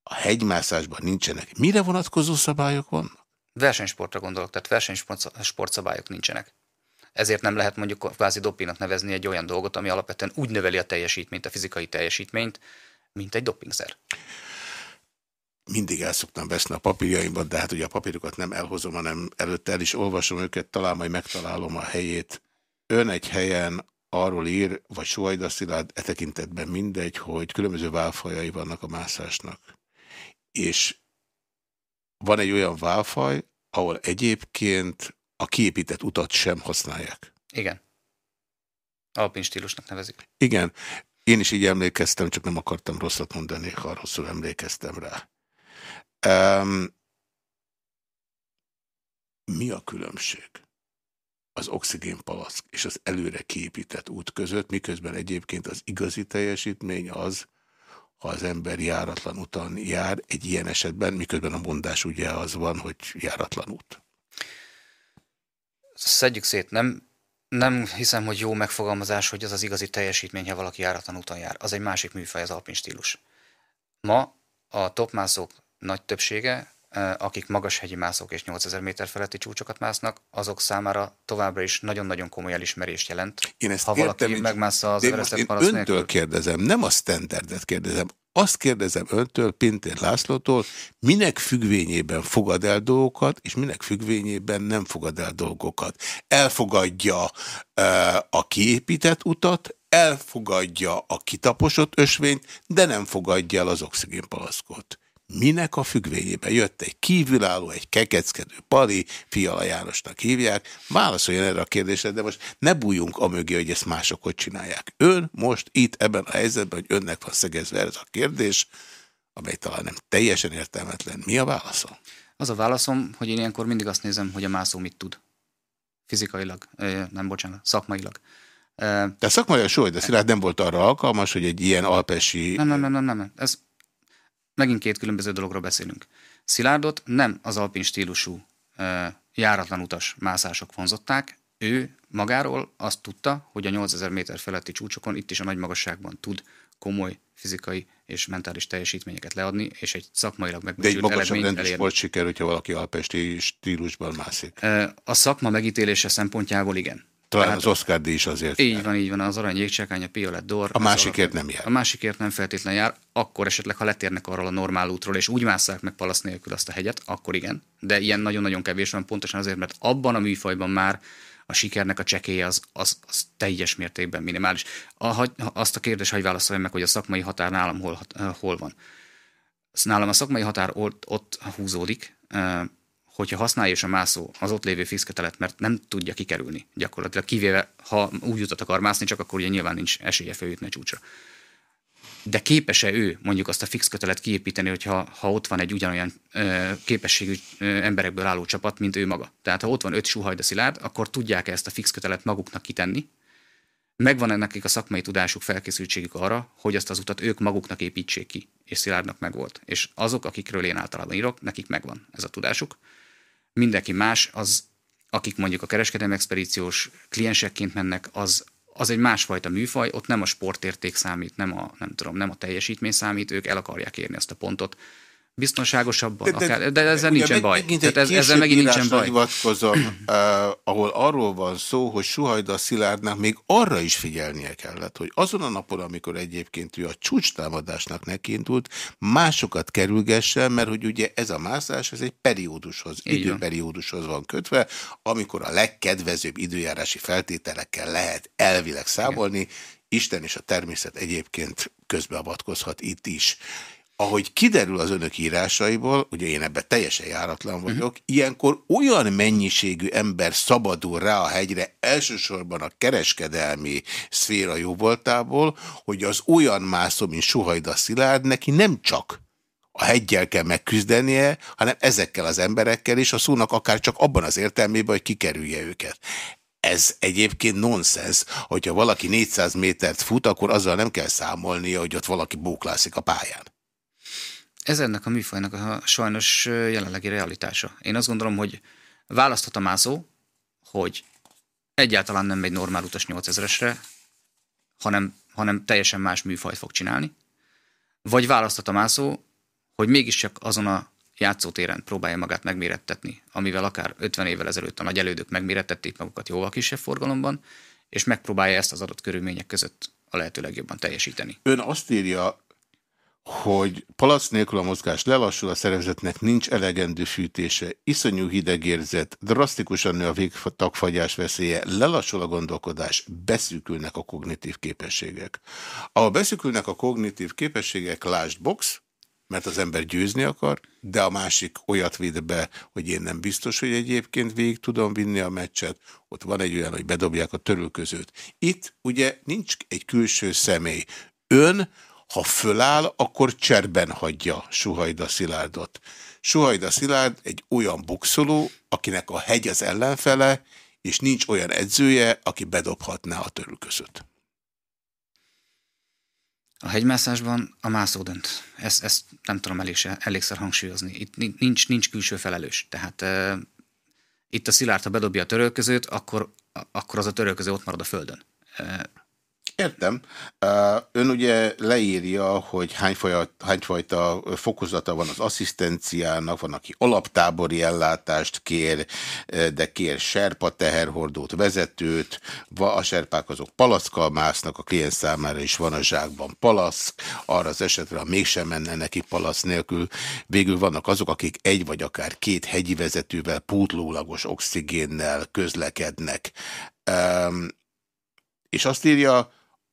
A hegymászásban nincsenek. Mire vonatkozó szabályok vannak? Versenysportra gondolok, tehát versenysportszabályok nincsenek. Ezért nem lehet mondjuk kvázi dopinak nevezni egy olyan dolgot, ami alapvetően úgy növeli a teljesítményt, a fizikai teljesítményt, mint egy dopingszer. Mindig el szoktam veszni a papírjaimban, de hát ugye a papírokat nem elhozom, hanem előtte el is olvasom őket, talán majd megtalálom a helyét. Ön egy helyen arról ír, vagy Suajda Szilárd, e tekintetben mindegy, hogy különböző válfajai vannak a mászásnak. És van egy olyan válfaj, ahol egyébként a kiépített utat sem használják. Igen. Alpin stílusnak nevezik. Igen. Én is így emlékeztem, csak nem akartam rosszat mondani, ha rosszul emlékeztem rá. Um, mi a különbség? Az oxigénpalaszk és az előre kiépített út között, miközben egyébként az igazi teljesítmény az, ha az ember járatlan úton jár, egy ilyen esetben, miközben a mondás ugye az van, hogy járatlan út. Szedjük szét, nem, nem hiszem, hogy jó megfogalmazás, hogy az az igazi teljesítmény, ha valaki járatlan úton jár. Az egy másik műfaj, az alpin stílus. Ma a topmászók nagy többsége akik magas hegyi mászók és 8000 méter feletti csúcsokat másznak, azok számára továbbra is nagyon-nagyon komoly elismerést jelent. Én ezt ha valaki értem, megmásza az Everestet én öntől nélkül. kérdezem, nem a standardet kérdezem, azt kérdezem öntől, Pintér Lászlótól, minek függvényében fogad el dolgokat, és minek függvényében nem fogad el dolgokat. Elfogadja uh, a kiépített utat, elfogadja a kitaposott ösvényt, de nem fogadja el az oxigénpalaszkot. Minek a függvényében jött egy kívülálló, egy kekeckedő pali, Fiala Jánosnak hívják, válaszoljon erre a kérdésre, de most ne bújjunk a mögé, hogy ezt mások hogy csinálják. Ön most itt ebben a helyzetben, hogy önnek van szegezve ez a kérdés, amely talán nem teljesen értelmetlen. Mi a válaszol? Az a válaszom, hogy én ilyenkor mindig azt nézem, hogy a mászó mit tud. Fizikailag, nem bocsánat, szakmailag. De szakmailag soha, de Szilárd nem volt arra alkalmas, hogy egy ilyen alpesi... Nem, nem, nem, nem, nem. Ez megint két különböző dologról beszélünk. Szilárdot nem az alpin stílusú járatlan utas mászások vonzották, ő magáról azt tudta, hogy a 8000 méter feletti csúcsokon, itt is a nagy magasságban tud komoly fizikai és mentális teljesítményeket leadni, és egy szakmailag megbecsült. De egy magasabb sport siker, hogyha valaki alpesti stílusban mászik. A szakma megítélése szempontjából igen. Talán Tehát az Oscar díj is azért. Így jár. van, így van, az arany jégcsekány, a Piolet Dor. A másikért nem jár. A másikért nem feltétlen jár, akkor esetleg, ha letérnek arról a normál útról, és úgy másszák meg palasz nélkül azt a hegyet, akkor igen. De ilyen nagyon-nagyon kevés van, pontosan azért, mert abban a műfajban már a sikernek a csekélye az, az, az teljes mértékben minimális. A, azt a kérdést hagy válaszoljam meg, hogy a szakmai határ nálam hol, hol van. Nálam a szakmai határ ott, ott húzódik, hogyha használja is a mászó az ott lévő fixkötelet, mert nem tudja kikerülni gyakorlatilag, kivéve ha úgy jutott akar mászni, csak akkor ugye nyilván nincs esélye feljutni a csúcsra. De képes-e ő mondjuk azt a fix kötelet kiépíteni, hogyha ha ott van egy ugyanolyan ö, képességű ö, emberekből álló csapat, mint ő maga. Tehát ha ott van öt suhajda szilárd, akkor tudják ezt a fix kötelet maguknak kitenni, megvan nekik a szakmai tudásuk, felkészültségük arra, hogy ezt az utat ők maguknak építsék ki, és Szilárdnak megvolt. És azok, akikről én általában írok, nekik megvan ez a tudásuk mindenki más, az, akik mondjuk a kereskedelmi expedíciós kliensekként mennek, az, az egy másfajta műfaj, ott nem a sportérték számít, nem a, nem tudom, nem a teljesítmény számít, ők el akarják érni ezt a pontot, biztonságosabban, de, de, akár, de ezzel nincsen meg, baj. Tehát ez, ezzel megint nincsen baj. hivatkozom, uh, ahol arról van szó, hogy Suhajda Szilárdnak még arra is figyelnie kellett, hogy azon a napon, amikor egyébként ő a csúcstámadásnak nekiindult, másokat kerülgessen, mert hogy ugye ez a mászás, ez egy periódushoz, Így időperiódushoz van kötve, amikor a legkedvezőbb időjárási feltételekkel lehet elvileg számolni, Igen. Isten és a természet egyébként közbeavatkozhat itt is ahogy kiderül az önök írásaiból, ugye én ebben teljesen járatlan mhm. vagyok, uh -huh. ilyenkor olyan mennyiségű ember szabadul rá a hegyre, elsősorban a kereskedelmi szféra jóvoltából, hogy az olyan mászó, mint Suhajda Szilárd, neki nem csak a hegyel kell megküzdenie, hanem ezekkel az emberekkel is, a szónak akár csak abban az értelmében, hogy kikerülje őket. Ez egyébként nonsens, hogyha valaki 400 métert fut, akkor azzal nem kell számolnia, hogy ott valaki bóklászik a pályán. Ez ennek a műfajnak a sajnos jelenlegi realitása. Én azt gondolom, hogy választhat a mászó, hogy egyáltalán nem megy normál utas 8000-esre, hanem, hanem teljesen más műfajt fog csinálni, vagy választhat a mászó, hogy mégiscsak azon a játszótéren próbálja magát megmérettetni, amivel akár 50 évvel ezelőtt a nagy elődök megmérettették magukat jóval kisebb forgalomban, és megpróbálja ezt az adott körülmények között a lehető legjobban teljesíteni. Ön azt írja hogy palac nélkül a mozgás lelassul, a szervezetnek nincs elegendő fűtése, iszonyú hidegérzet, drasztikusan nő a végtagfagyás veszélye, lelassul a gondolkodás, beszűkülnek a kognitív képességek. Ahol beszűkülnek a kognitív képességek, lásd box, mert az ember győzni akar, de a másik olyat véd be, hogy én nem biztos, hogy egyébként végig tudom vinni a meccset, ott van egy olyan, hogy bedobják a törülközőt. Itt ugye nincs egy külső személy. Ön ha föláll, akkor cserben hagyja Suhajda Szilárdot. Suhajda Szilárd egy olyan bukszoló, akinek a hegy az ellenfele, és nincs olyan edzője, aki bedobhatná a törülközöt. A hegymászásban a mászó dönt. Ezt, ezt nem tudom elég, elégszer hangsúlyozni. Itt nincs, nincs külső felelős. Tehát e, itt a Szilárd, ha bedobja a törölközőt, akkor, akkor az a törölköző ott marad a földön. E, Értem. Ön ugye leírja, hogy hányfajta, hányfajta fokozata van az asszisztenciának, van, aki alaptábori ellátást kér, de kér serpa teherhordót, vezetőt, a serpák azok palaszkal másznak, a kliens számára is van a zsákban palaszk, arra az esetre, ha mégsem menne neki palasz nélkül, végül vannak azok, akik egy vagy akár két hegyi vezetővel, pótlólagos oxigénnel közlekednek. És azt írja,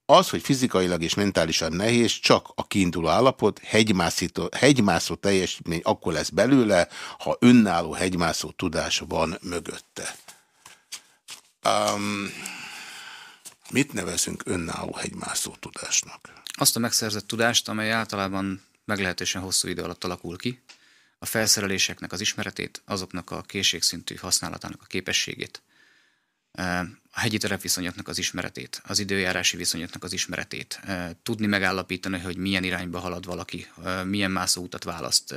az, hogy fizikailag és mentálisan nehéz, csak a kiinduló állapot, hegymászó, hegymászó teljesítmény akkor lesz belőle, ha önálló hegymászó tudás van mögötte. Um, mit nevezünk önálló hegymászó tudásnak? Azt a megszerzett tudást, amely általában meglehetősen hosszú idő alatt alakul ki, a felszereléseknek az ismeretét, azoknak a készségszintű használatának a képességét, a hegyi terepviszonyoknak az ismeretét, az időjárási viszonyoknak az ismeretét, tudni megállapítani, hogy milyen irányba halad valaki, milyen mászóutat választ,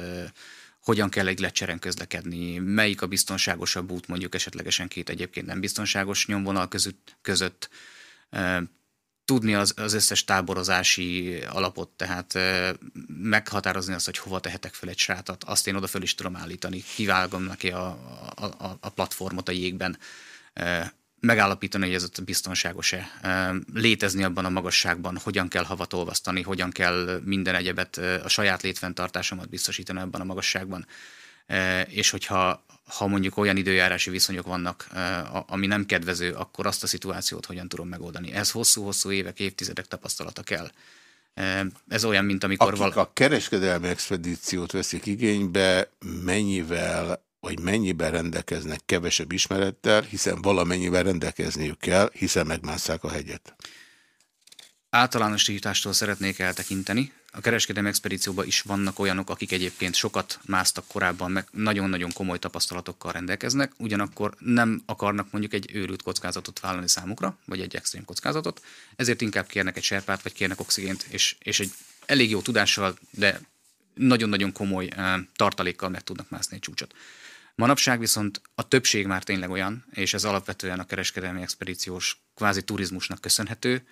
hogyan kell egy lecseren közlekedni, melyik a biztonságosabb út, mondjuk esetlegesen két egyébként nem biztonságos nyomvonal között, között. Tudni az, az összes táborozási alapot, tehát meghatározni azt, hogy hova tehetek fel egy srátat, azt én oda föl is tudom állítani, kivágom neki a, a, a platformot a jégben, megállapítani, hogy ez biztonságos-e, létezni abban a magasságban, hogyan kell havat olvasztani, hogyan kell minden egyebet, a saját létfenntartásomat biztosítani abban a magasságban. És hogyha ha mondjuk olyan időjárási viszonyok vannak, ami nem kedvező, akkor azt a szituációt hogyan tudom megoldani. Ez hosszú-hosszú évek, évtizedek tapasztalata kell. Ez olyan, mint amikor... Akik val- a kereskedelmi expedíciót veszik igénybe, mennyivel vagy mennyiben rendelkeznek kevesebb ismerettel, hiszen valamennyivel rendelkezniük kell, hiszen megmásszák a hegyet. Általánosítástól szeretnék eltekinteni. A kereskedelmi expedícióban is vannak olyanok, akik egyébként sokat másztak korábban, meg nagyon-nagyon komoly tapasztalatokkal rendelkeznek, ugyanakkor nem akarnak mondjuk egy őrült kockázatot vállalni számukra, vagy egy extrém kockázatot, ezért inkább kérnek egy serpát, vagy kérnek oxigént, és, és egy elég jó tudással, de nagyon-nagyon komoly uh, tartalékkal meg tudnak mászni egy csúcsot. Manapság viszont a többség már tényleg olyan, és ez alapvetően a kereskedelmi expedíciós kvázi turizmusnak köszönhető,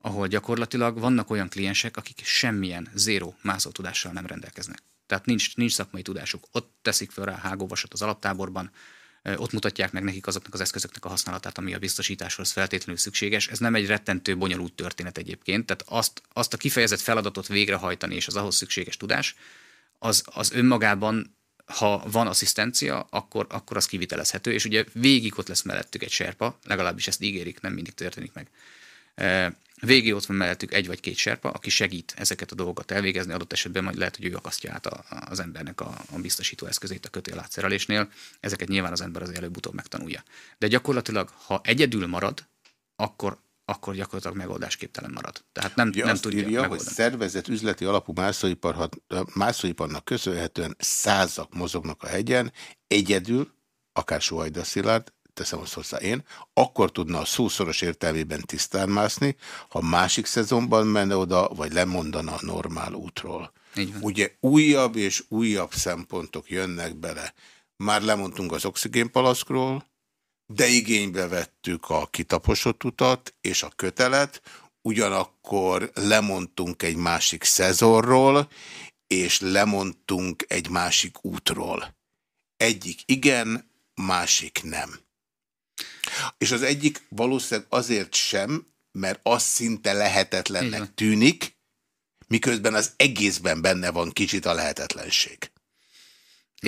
ahol gyakorlatilag vannak olyan kliensek, akik semmilyen zéró mászótudással nem rendelkeznek. Tehát nincs, nincs szakmai tudásuk. Ott teszik fel rá hágóvasat az alaptáborban, ott mutatják meg nekik azoknak az eszközöknek a használatát, ami a biztosításhoz feltétlenül szükséges. Ez nem egy rettentő bonyolult történet egyébként, tehát azt, azt a kifejezett feladatot végrehajtani és az ahhoz szükséges tudás, az, az önmagában ha van asszisztencia, akkor, akkor az kivitelezhető, és ugye végig ott lesz mellettük egy serpa, legalábbis ezt ígérik, nem mindig történik meg. Végig ott van mellettük egy vagy két serpa, aki segít ezeket a dolgokat elvégezni, adott esetben majd lehet, hogy ő akasztja át a, az embernek a, a biztosító eszközét a kötélátszerelésnél. Ezeket nyilván az ember az előbb-utóbb megtanulja. De gyakorlatilag, ha egyedül marad, akkor akkor gyakorlatilag megoldásképtelen marad. Tehát nem, ja, nem tudja írja, megoldani. hogy szervezet üzleti alapú mászóipar, mászóiparnak köszönhetően százak mozognak a hegyen, egyedül, akár Sohajda Szilárd, teszem azt hozzá én, akkor tudna a szószoros értelmében tisztán mászni, ha másik szezonban menne oda, vagy lemondana a normál útról. Ugye újabb és újabb szempontok jönnek bele. Már lemondtunk az oxigénpalaszkról, de igénybe vettük a kitaposott utat és a kötelet, ugyanakkor lemondtunk egy másik szezonról, és lemondtunk egy másik útról. Egyik igen, másik nem. És az egyik valószínűleg azért sem, mert az szinte lehetetlennek tűnik, miközben az egészben benne van kicsit a lehetetlenség.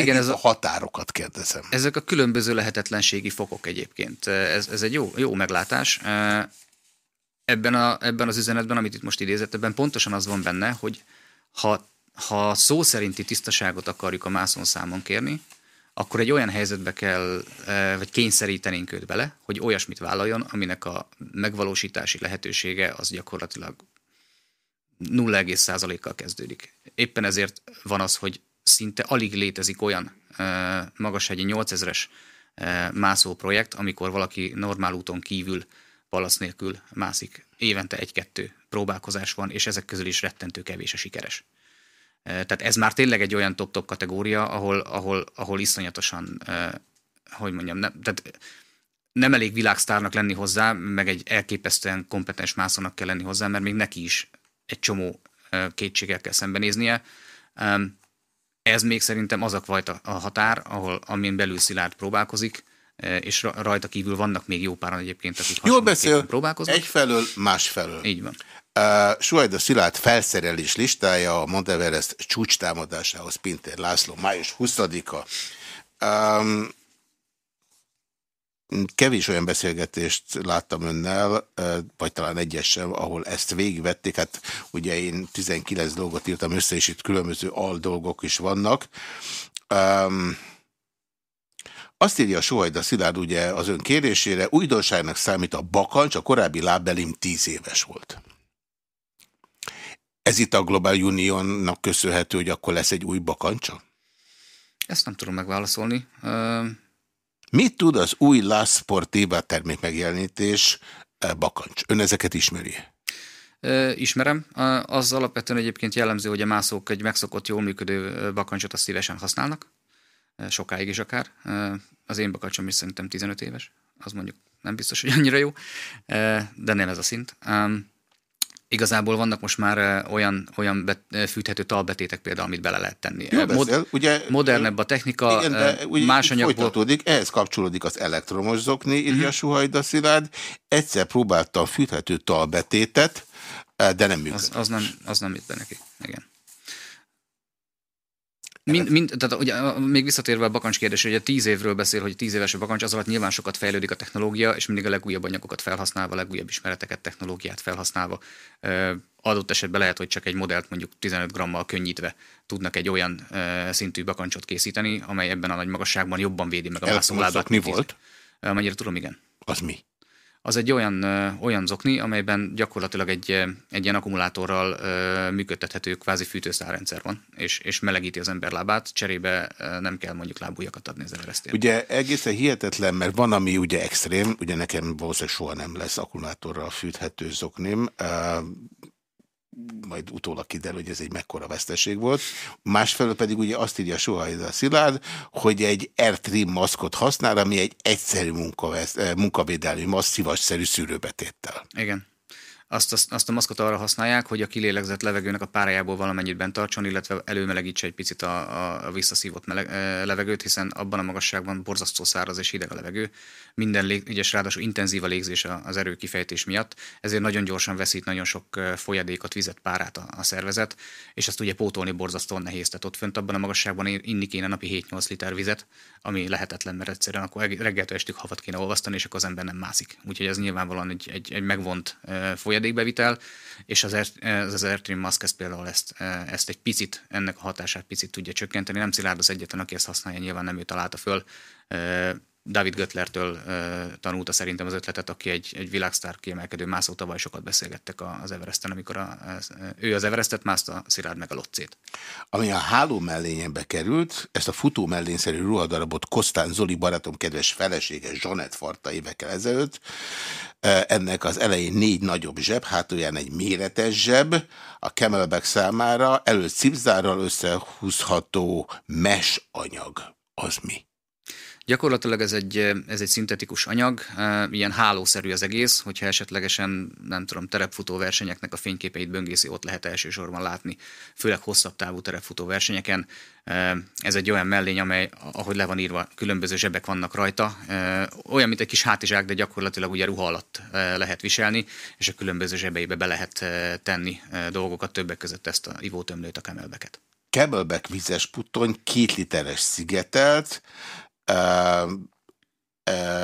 Igen, ez a, a határokat kérdezem. Ezek a különböző lehetetlenségi fokok egyébként. Ez, ez egy jó, jó meglátás. Ebben, a, ebben az üzenetben, amit itt most idézett, ebben pontosan az van benne, hogy ha, ha szó szerinti tisztaságot akarjuk a mászon számon kérni, akkor egy olyan helyzetbe kell, vagy kényszerítenénk őt bele, hogy olyasmit vállaljon, aminek a megvalósítási lehetősége az gyakorlatilag 0,1%-kal kezdődik. Éppen ezért van az, hogy szinte alig létezik olyan magashegyi 8000-es mászó projekt, amikor valaki normál úton kívül palasz nélkül mászik. Évente egy-kettő próbálkozás van, és ezek közül is rettentő kevés a sikeres. Tehát ez már tényleg egy olyan top-top kategória, ahol, ahol, ahol iszonyatosan, hogy mondjam, nem, tehát nem elég világsztárnak lenni hozzá, meg egy elképesztően kompetens mászónak kell lenni hozzá, mert még neki is egy csomó kétséggel kell szembenéznie. Ez még szerintem az a fajta a határ, ahol, amin belül Szilárd próbálkozik, e, és rajta kívül vannak még jó páran egyébként, akik Jól beszél, próbálkoznak. egyfelől, másfelől. Így van. Uh, Suhajda Szilárd felszerelés listája a Monteverest csúcs támadásához Pintér László május 20-a. Um, Kevés olyan beszélgetést láttam önnel, vagy talán egyes sem, ahol ezt végigvették. Hát ugye én 19 dolgot írtam össze, és itt különböző al dolgok is vannak. Um, azt írja Sohajda Szilárd ugye az ön kérésére, újdonságnak számít a bakancs, a korábbi lábbelim 10 éves volt. Ez itt a Global Unionnak köszönhető, hogy akkor lesz egy új bakancsa? Ezt nem tudom megválaszolni. Mit tud az új La Sportiva termék megjelenítés Bakancs? Ön ezeket ismeri? Ismerem. Az alapvetően egyébként jellemző, hogy a mászók egy megszokott, jól működő bakancsot azt szívesen használnak. Sokáig is akár. Az én bakancsom is szerintem 15 éves. Az mondjuk nem biztos, hogy annyira jó, de nem ez a szint. Igazából vannak most már olyan, olyan bet, fűthető talbetétek például, amit bele lehet tenni. Jó Mod, beszél, ugye, modernebb a technika, igen, de ugye más anyagból... Folytatódik, ehhez kapcsolódik az elektromos zokni, írja mhm. -huh. Suhajda Szilárd. Egyszer próbálta a fűthető talbetétet, de nem működik. Az, az, nem, az nem jött be neki, igen. Mind, mind, tehát ugye, még visszatérve a bakancs kérdés, hogy a tíz évről beszél, hogy tíz éves a bakancs, az alatt nyilván sokat fejlődik a technológia, és mindig a legújabb anyagokat felhasználva, a legújabb ismereteket, technológiát felhasználva. Adott esetben lehet, hogy csak egy modellt mondjuk 15 grammal könnyítve tudnak egy olyan szintű bakancsot készíteni, amely ebben a nagy magasságban jobban védi meg a mászólábát. Mi volt? Amennyire tudom, igen. Az mi? Az egy olyan, olyan zokni, amelyben gyakorlatilag egy, egy ilyen akkumulátorral működtethető kvázi fűtőszárrendszer van, és, és melegíti az ember lábát, cserébe nem kell mondjuk lábújakat adni az everestén. Ugye egészen hihetetlen, mert van, ami ugye extrém, ugye nekem valószínűleg soha nem lesz akkumulátorral fűthető zoknim, majd utólag kiderül, hogy ez egy mekkora veszteség volt. Másfelől pedig ugye azt írja a Szilárd, hogy egy R3 maszkot használ, ami egy egyszerű munkavédelmi maszk szívasszerű szűrőbetéttel. Igen. Azt, azt, azt a maszkot arra használják, hogy a kilélegzett levegőnek a párájából valamennyit bent tartson, illetve előmelegítse egy picit a, a, visszaszívott meleg, levegőt, hiszen abban a magasságban borzasztó száraz és hideg a levegő. Minden lég, és ráadásul intenzív a légzés az erőkifejtés miatt, ezért nagyon gyorsan veszít nagyon sok folyadékot, vizet, párát a, a szervezet, és azt ugye pótolni borzasztóan nehéz. Tehát ott fönt abban a magasságban inni kéne napi 7-8 liter vizet, ami lehetetlen, mert egyszerűen akkor reggeltől estig havat kéne olvasztani, és akkor az ember nem mászik. Úgyhogy ez nyilvánvalóan egy, egy, egy megvont folyadékbevitel, és az, az, az Airstream Mask ezt például ezt, ezt egy picit, ennek a hatását picit tudja csökkenteni. Nem Szilárd az egyetlen, aki ezt használja, nyilván nem ő találta föl. David Göttlertől uh, tanulta szerintem az ötletet, aki egy, egy világsztár kiemelkedő mászó, tavaly sokat beszélgettek az Everesten, amikor a, ő az Everestet mászta, Szilárd meg a Loccét. Ami a háló mellényembe került, ezt a futó mellényszerű ruhadarabot Kostán Zoli barátom kedves felesége Zsanett farta évekkel ezelőtt. Ennek az elején négy nagyobb zseb, hátulján egy méretes zseb, a Camelback számára előtt cipzárral összehúzható mes anyag. Az mi? Gyakorlatilag ez egy, ez egy szintetikus anyag, ilyen hálószerű az egész, hogyha esetlegesen, nem tudom, terepfutó versenyeknek a fényképeit böngészi, ott lehet elsősorban látni, főleg hosszabb távú terepfutó versenyeken. Ez egy olyan mellény, amely, ahogy le van írva, különböző zsebek vannak rajta, olyan, mint egy kis hátizsák, de gyakorlatilag ugye ruha alatt lehet viselni, és a különböző zsebeibe be lehet tenni dolgokat, többek között ezt a ivótömlőt, a kemelbeket. Camelback vizes puttony, két literes szigetelt,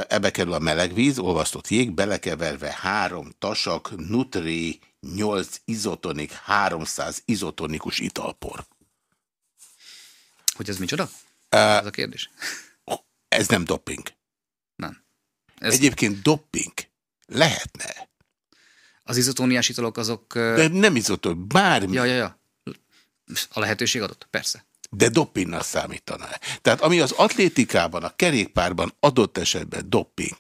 ebbe kerül a meleg víz, olvasztott jég, belekeverve három tasak, Nutri 8 izotonik, 300 izotonikus italpor. Hogy ez micsoda? Uh, ez a kérdés. Ez nem dopping. Nem. Ez... Egyébként dopping lehetne. Az izotóniás italok azok... De nem izoton, bármi. Ja, ja, ja. A lehetőség adott, persze de doppingnak számítana. Tehát ami az atlétikában, a kerékpárban adott esetben dopping,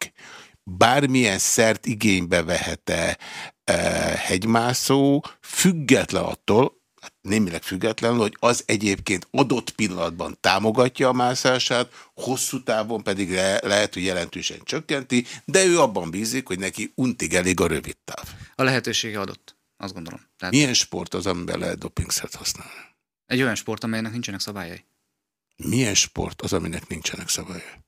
bármilyen szert igénybe vehete e, hegymászó, független attól, hát némileg függetlenül, hogy az egyébként adott pillanatban támogatja a mászását, hosszú távon pedig le, lehet, hogy jelentősen csökkenti, de ő abban bízik, hogy neki untig elég a rövid táv. A lehetősége adott, azt gondolom. Tehát... Milyen sport az, amiben lehet dopingszert használni? Egy olyan sport, amelynek nincsenek szabályai. Milyen sport az, aminek nincsenek szabályai?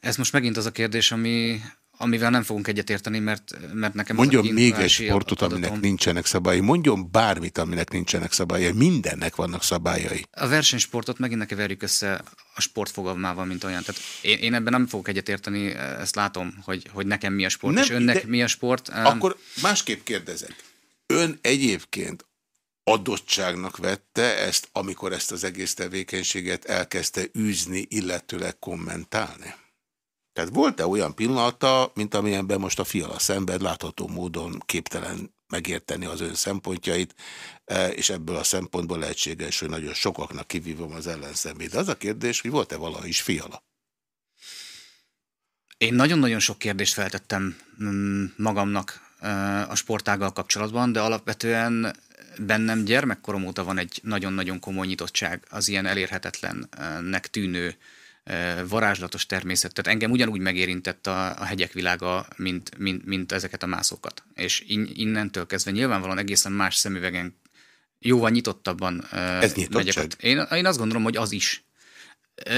Ez most megint az a kérdés, ami, amivel nem fogunk egyetérteni, mert, mert nekem Mondjon még egy sportot, adatom. aminek nincsenek szabályai. Mondjon bármit, aminek nincsenek szabályai. Mindennek vannak szabályai. A versenysportot megint ne keverjük össze a sportfogalmával, mint olyan. Tehát én, én ebben nem fogok egyetérteni, ezt látom, hogy, hogy nekem mi a sport, nem, és önnek mi a sport. Akkor másképp kérdezek. Ön egyébként adottságnak vette ezt, amikor ezt az egész tevékenységet elkezdte űzni, illetőleg kommentálni? Tehát volt-e olyan pillanata, mint amilyenben most a fiala szemben látható módon képtelen megérteni az ön szempontjait, és ebből a szempontból lehetséges, hogy nagyon sokaknak kivívom az ellenszemét. De az a kérdés, hogy volt-e valaha is fiala? Én nagyon-nagyon sok kérdést feltettem mm, magamnak a sportággal kapcsolatban, de alapvetően bennem gyermekkorom óta van egy nagyon-nagyon komoly nyitottság az ilyen elérhetetlennek tűnő varázslatos természet. Tehát engem ugyanúgy megérintett a, a hegyek világa, mint, mint, mint ezeket a mászókat. És in, innentől kezdve nyilvánvalóan egészen más szemüvegen jóval nyitottabban Ez megyek. Én, én azt gondolom, hogy az is.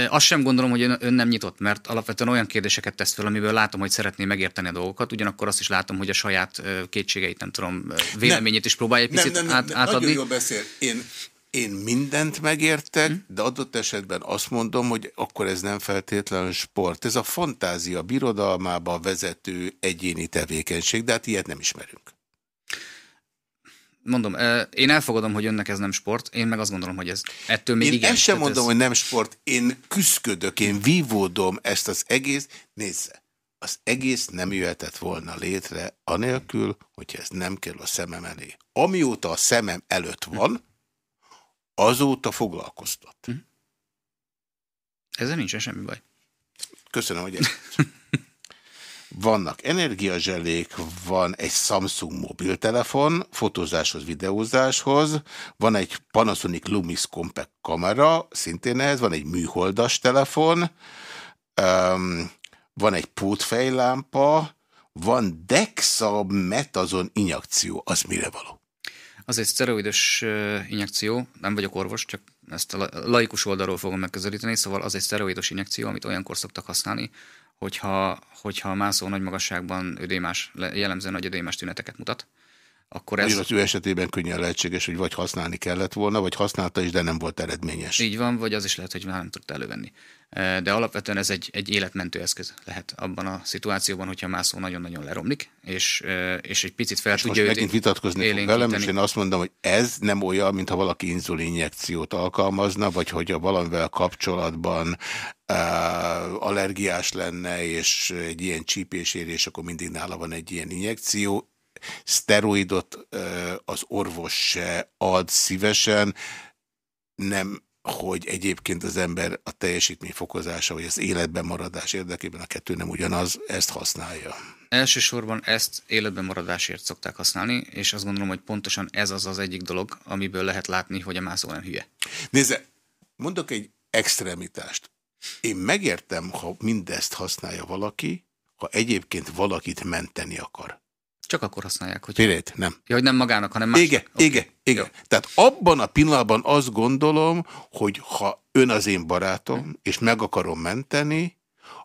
Azt sem gondolom, hogy ön nem nyitott, mert alapvetően olyan kérdéseket tesz fel, amiből látom, hogy szeretné megérteni a dolgokat, ugyanakkor azt is látom, hogy a saját kétségeit, nem tudom, véleményét nem, is próbálja egy picit nem, nem, át, átadni. Nagyon jól beszél. Én, én mindent megértek, hm? de adott esetben azt mondom, hogy akkor ez nem feltétlenül sport. Ez a fantázia birodalmába vezető egyéni tevékenység, de hát ilyet nem ismerünk mondom, én elfogadom, hogy önnek ez nem sport, én meg azt gondolom, hogy ez ettől még én igen. Én sem mondom, ez... hogy nem sport, én küzdködök, én vívódom ezt az egész, nézze, az egész nem jöhetett volna létre anélkül, hogyha ez nem kell a szemem elé. Amióta a szemem előtt van, azóta foglalkoztat. Hm. Ezzel nincs semmi baj. Köszönöm, hogy Vannak energiazselék, van egy Samsung mobiltelefon, fotózáshoz, videózáshoz, van egy Panasonic Lumix Compact kamera, szintén ehhez, van egy műholdas telefon, um, van egy pótfejlámpa, van Dexametazon injekció. Az mire való? Az egy szteroidos injekció, nem vagyok orvos, csak ezt a laikus oldalról fogom megközelíteni, szóval az egy szteroidos injekció, amit olyankor szoktak használni, hogyha, hogyha mászó nagy magasságban ödémás, jellemző nagy ödémás tüneteket mutat, akkor ez... az ő esetében könnyen lehetséges, hogy vagy használni kellett volna, vagy használta is, de nem volt eredményes. Így van, vagy az is lehet, hogy már nem tudta elővenni. De alapvetően ez egy, egy életmentő eszköz lehet abban a szituációban, hogyha mászó nagyon-nagyon leromlik, és, és egy picit fel és tudja most megint vitatkozni fog velem, és én azt mondom, hogy ez nem olyan, mintha valaki inzulinjekciót alkalmazna, vagy hogy a valamivel kapcsolatban uh, allergiás lenne, és egy ilyen csípés ér, és akkor mindig nála van egy ilyen injekció szteroidot az orvos se ad szívesen, nem hogy egyébként az ember a teljesítmény fokozása, vagy az életben maradás érdekében a kettő nem ugyanaz, ezt használja. Elsősorban ezt életben maradásért szokták használni, és azt gondolom, hogy pontosan ez az az egyik dolog, amiből lehet látni, hogy a mászó nem hülye. Nézze, mondok egy extremitást. Én megértem, ha mindezt használja valaki, ha egyébként valakit menteni akar. Csak akkor használják, hogy... Pirét, nem. Ja, hogy nem magának, hanem más. Igen, okay. igen, igen. Jó. Tehát abban a pillanatban azt gondolom, hogy ha ön az én barátom, hmm. és meg akarom menteni,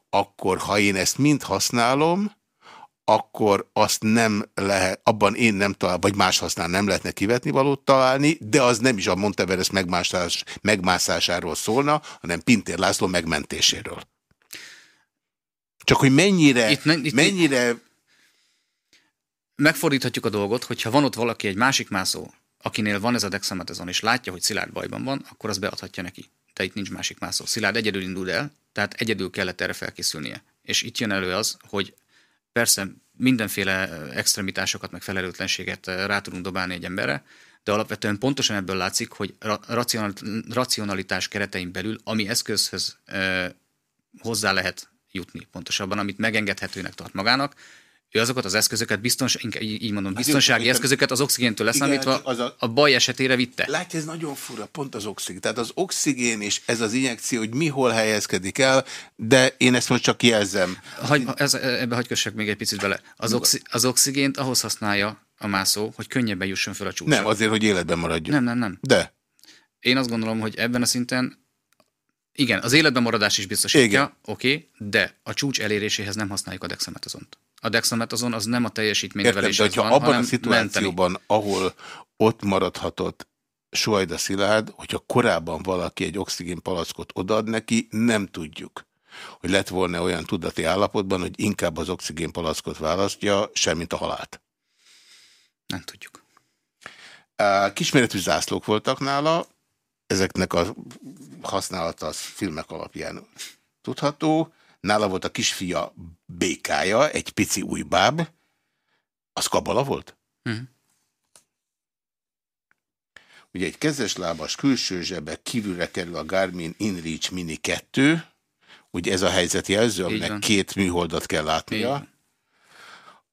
akkor ha én ezt mind használom, akkor azt nem lehet, abban én nem talál, vagy más használ nem lehetne kivetni valót találni, de az nem is a Monteveres megmászás, megmászásáról szólna, hanem Pintér László megmentéséről. Csak hogy mennyire, itt, itt, mennyire megfordíthatjuk a dolgot, hogyha van ott valaki, egy másik mászó, akinél van ez a dexametazon, és látja, hogy Szilárd bajban van, akkor az beadhatja neki. De itt nincs másik mászó. Szilárd egyedül indul el, tehát egyedül kellett erre felkészülnie. És itt jön elő az, hogy persze mindenféle extremitásokat, meg felelőtlenséget rá tudunk dobálni egy emberre, de alapvetően pontosan ebből látszik, hogy racionalitás keretein belül, ami eszközhöz e, hozzá lehet jutni, pontosabban, amit megengedhetőnek tart magának, ő azokat az eszközöket, biztons, így mondom, hát biztonsági hát, eszközöket az oxigéntől leszámítva az a, a baj esetére vitte. Látja, ez nagyon fura, pont az oxigén. Tehát az oxigén és ez az injekció, hogy mi hol helyezkedik el, de én ezt most csak jelzem. Hagy, ez, ebbe hagyj kössek még egy picit bele. Az, oxi, az oxigént ahhoz használja a mászó, hogy könnyebben jusson fel a csúcsra. Nem, azért, hogy életben maradjon. Nem, nem, nem. De. Én azt gondolom, hogy ebben a szinten igen, az életben maradás is biztosítja, oké, okay, de a csúcs eléréséhez nem használjuk a dexametazont a dexametazon az nem a teljesítményneveléshez Értem, de van, abban a szituációban, menteni. ahol ott maradhatott Suajda Szilárd, hogyha korábban valaki egy oxigénpalackot odaad neki, nem tudjuk hogy lett volna olyan tudati állapotban, hogy inkább az oxigénpalackot választja, semmint a halált. Nem tudjuk. Kisméretű zászlók voltak nála, ezeknek a használata az filmek alapján tudható. Nála volt a kisfia békája, egy pici új báb. Az kabala volt? -huh. Ugye egy kezeslábas külső zsebe kívülre kerül a Garmin InReach Mini 2, ugye ez a helyzeti jelző, aminek két műholdat kell látnia.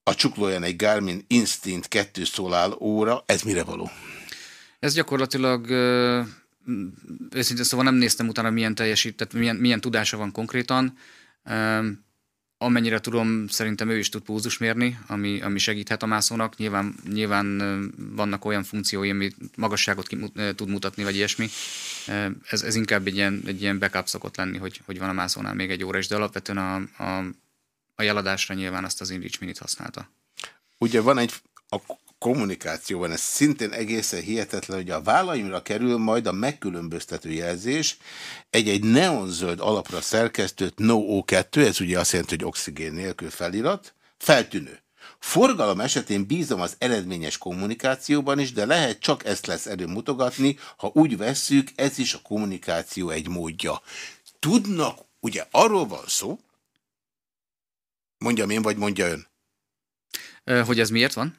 A csuklóján egy Garmin Instinct 2 szolál óra, ez mire való? Ez gyakorlatilag őszintén szóval nem néztem utána, milyen teljesített, milyen, milyen tudása van konkrétan. Amennyire tudom, szerintem ő is tud púzus mérni, ami, ami segíthet a mászónak. Nyilván, nyilván vannak olyan funkciói, ami magasságot ki, tud mutatni, vagy ilyesmi. Ez, ez inkább egy ilyen, egy ilyen backup szokott lenni, hogy, hogy van a mászónál még egy óra is, de alapvetően a, a, a jeladásra nyilván azt az Inrich Minit használta. Ugye van egy, a kommunikációban. Ez szintén egészen hihetetlen, hogy a vállaimra kerül majd a megkülönböztető jelzés egy-egy neonzöld alapra szerkesztött NO2, ez ugye azt jelenti, hogy oxigén nélkül felirat, feltűnő. Forgalom esetén bízom az eredményes kommunikációban is, de lehet csak ezt lesz erő mutogatni, ha úgy vesszük, ez is a kommunikáció egy módja. Tudnak, ugye arról van szó, mondjam én, vagy mondja ön? Hogy ez miért van?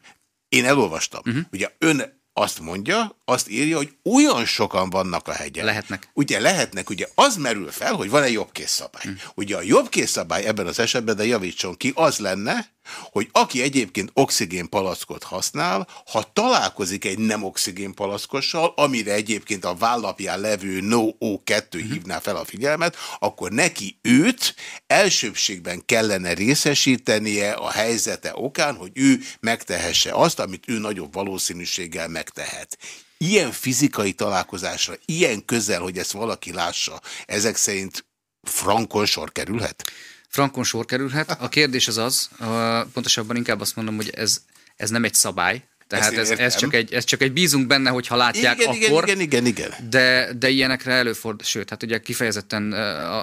Én elolvastam. Uh mhm. -huh. Ugye ön azt mondja, azt írja, hogy olyan sokan vannak a hegyen. Lehetnek. Ugye lehetnek, ugye az merül fel, hogy van egy jobbkész szabály. Uh hm. -huh. Ugye a jobbkész szabály ebben az esetben, de javítson ki, az lenne, hogy aki egyébként oxigénpalackot használ, ha találkozik egy nem oxigénpalackossal, amire egyébként a vállapján levő NO2 uh -huh. hívná fel a figyelmet, akkor neki őt elsőbségben kellene részesítenie a helyzete okán, hogy ő megtehesse azt, amit ő nagyobb valószínűséggel megtehet. Ilyen fizikai találkozásra, ilyen közel, hogy ezt valaki lássa, ezek szerint frankon sor kerülhet? Frankon sor kerülhet. A kérdés az az, pontosabban inkább azt mondom, hogy ez, ez nem egy szabály, tehát ez, ez, csak egy, ez csak egy bízunk benne, hogy ha látják, igen, akkor... Igen, igen, igen, igen. De, de ilyenekre előfordul, sőt, hát ugye kifejezetten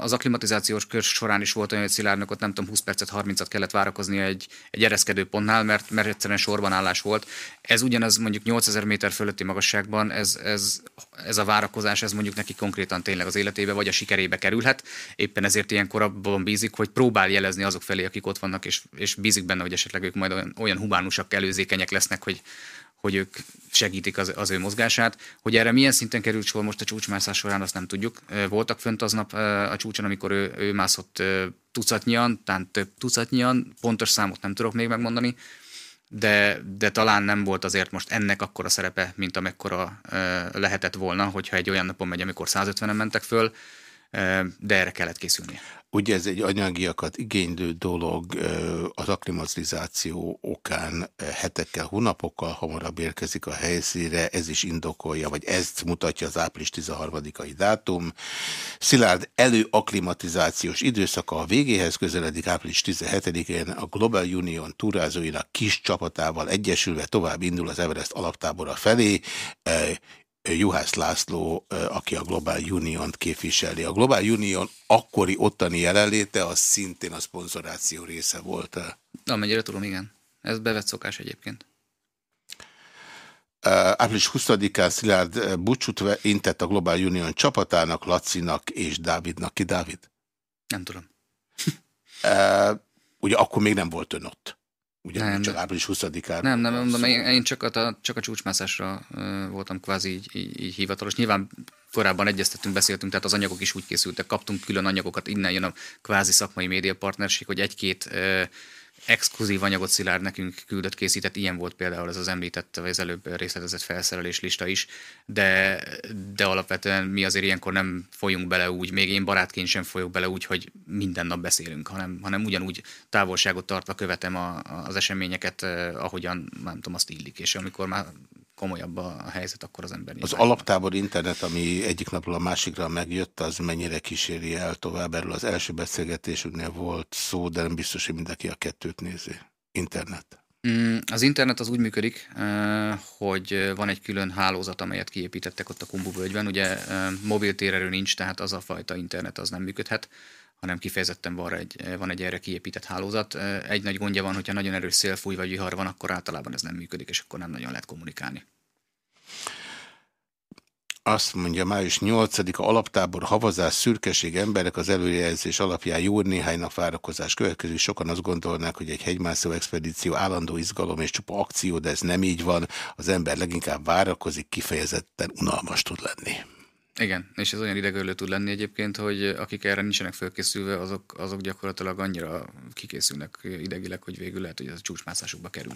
az aklimatizációs kör során is volt olyan, hogy Szilárdnak ott nem tudom, 20 percet, 30-at kellett várakozni egy, egy ereszkedő pontnál, mert, mert egyszerűen sorban állás volt. Ez ugyanaz mondjuk 8000 méter fölötti magasságban, ez, ez, ez a várakozás, ez mondjuk neki konkrétan tényleg az életébe vagy a sikerébe kerülhet. Éppen ezért ilyen abban bízik, hogy próbál jelezni azok felé, akik ott vannak, és, és bízik benne, hogy esetleg ők majd olyan, olyan humánusak, előzékenyek lesznek, hogy, hogy ők segítik az, az ő mozgását. Hogy erre milyen szinten került sor most a csúcsmászás során, azt nem tudjuk. Voltak fönt aznap a csúcson, amikor ő, ő mászott tucatnyian, tehát több tucatnyian, pontos számot nem tudok még megmondani, de, de talán nem volt azért most ennek akkora szerepe, mint amekkora lehetett volna, hogyha egy olyan napon megy, amikor 150-en mentek föl, de erre kellett készülnie. Ugye ez egy anyagiakat igénylő dolog, az aklimatizáció okán hetekkel, hónapokkal hamarabb érkezik a helyszíre, ez is indokolja, vagy ezt mutatja az április 13-ai dátum. Szilárd előaklimatizációs időszaka a végéhez közeledik április 17-én a Global Union túrázóinak kis csapatával egyesülve tovább indul az Everest alaptábora felé, Juhász László, aki a Global Union-t képviseli. A Global Union akkori ottani jelenléte az szintén a szponzoráció része volt. Amennyire tudom, igen. Ez bevett szokás egyébként. Április 20-án Szilárd búcsút intett a Global Union csapatának, Lacinak és Dávidnak. Ki Dávid? Nem tudom. ugye akkor még nem volt ön ott. Ugye nem, csak április 20-ára. Nem, nem, mondom, én, én csak, a, csak a csúcsmászásra voltam kvázi így, így, így hivatalos. Nyilván korábban egyeztettünk, beszéltünk, tehát az anyagok is úgy készültek, kaptunk külön anyagokat, innen jön a kvázi szakmai média partnerség, hogy egy-két exkluzív anyagot Szilárd nekünk küldött, készített, ilyen volt például ez az említett, vagy az előbb részletezett felszerelés lista is, de, de alapvetően mi azért ilyenkor nem folyunk bele úgy, még én barátként sem folyok bele úgy, hogy minden nap beszélünk, hanem, hanem ugyanúgy távolságot tartva követem a, az eseményeket, eh, ahogyan nem tudom, azt illik, és amikor már komolyabb a helyzet, akkor az ember... Az alaptábor internet, ami egyik napról a másikra megjött, az mennyire kíséri el tovább? Erről az első beszélgetésünknél volt szó, de nem biztos, hogy mindenki a kettőt nézi. Internet. Mm, az internet az úgy működik, eh, hogy van egy külön hálózat, amelyet kiépítettek ott a Kumbubölgyben. Ugye eh, mobil térerő nincs, tehát az a fajta internet az nem működhet hanem kifejezetten van egy, van egy erre kiépített hálózat. Egy nagy gondja van, hogyha nagyon erős szélfúj vagy vihar van, akkor általában ez nem működik, és akkor nem nagyon lehet kommunikálni. Azt mondja, május 8-a alaptábor, havazás, szürkeség, emberek az előjelzés alapján jó néhány nap várakozás következő. Sokan azt gondolnák, hogy egy hegymászó expedíció állandó izgalom és csupa akció, de ez nem így van. Az ember leginkább várakozik, kifejezetten unalmas tud lenni. Igen, és ez olyan idegölő tud lenni egyébként, hogy akik erre nincsenek felkészülve, azok, azok gyakorlatilag annyira kikészülnek idegileg, hogy végül lehet, hogy ez a csúcsmászásukba kerül.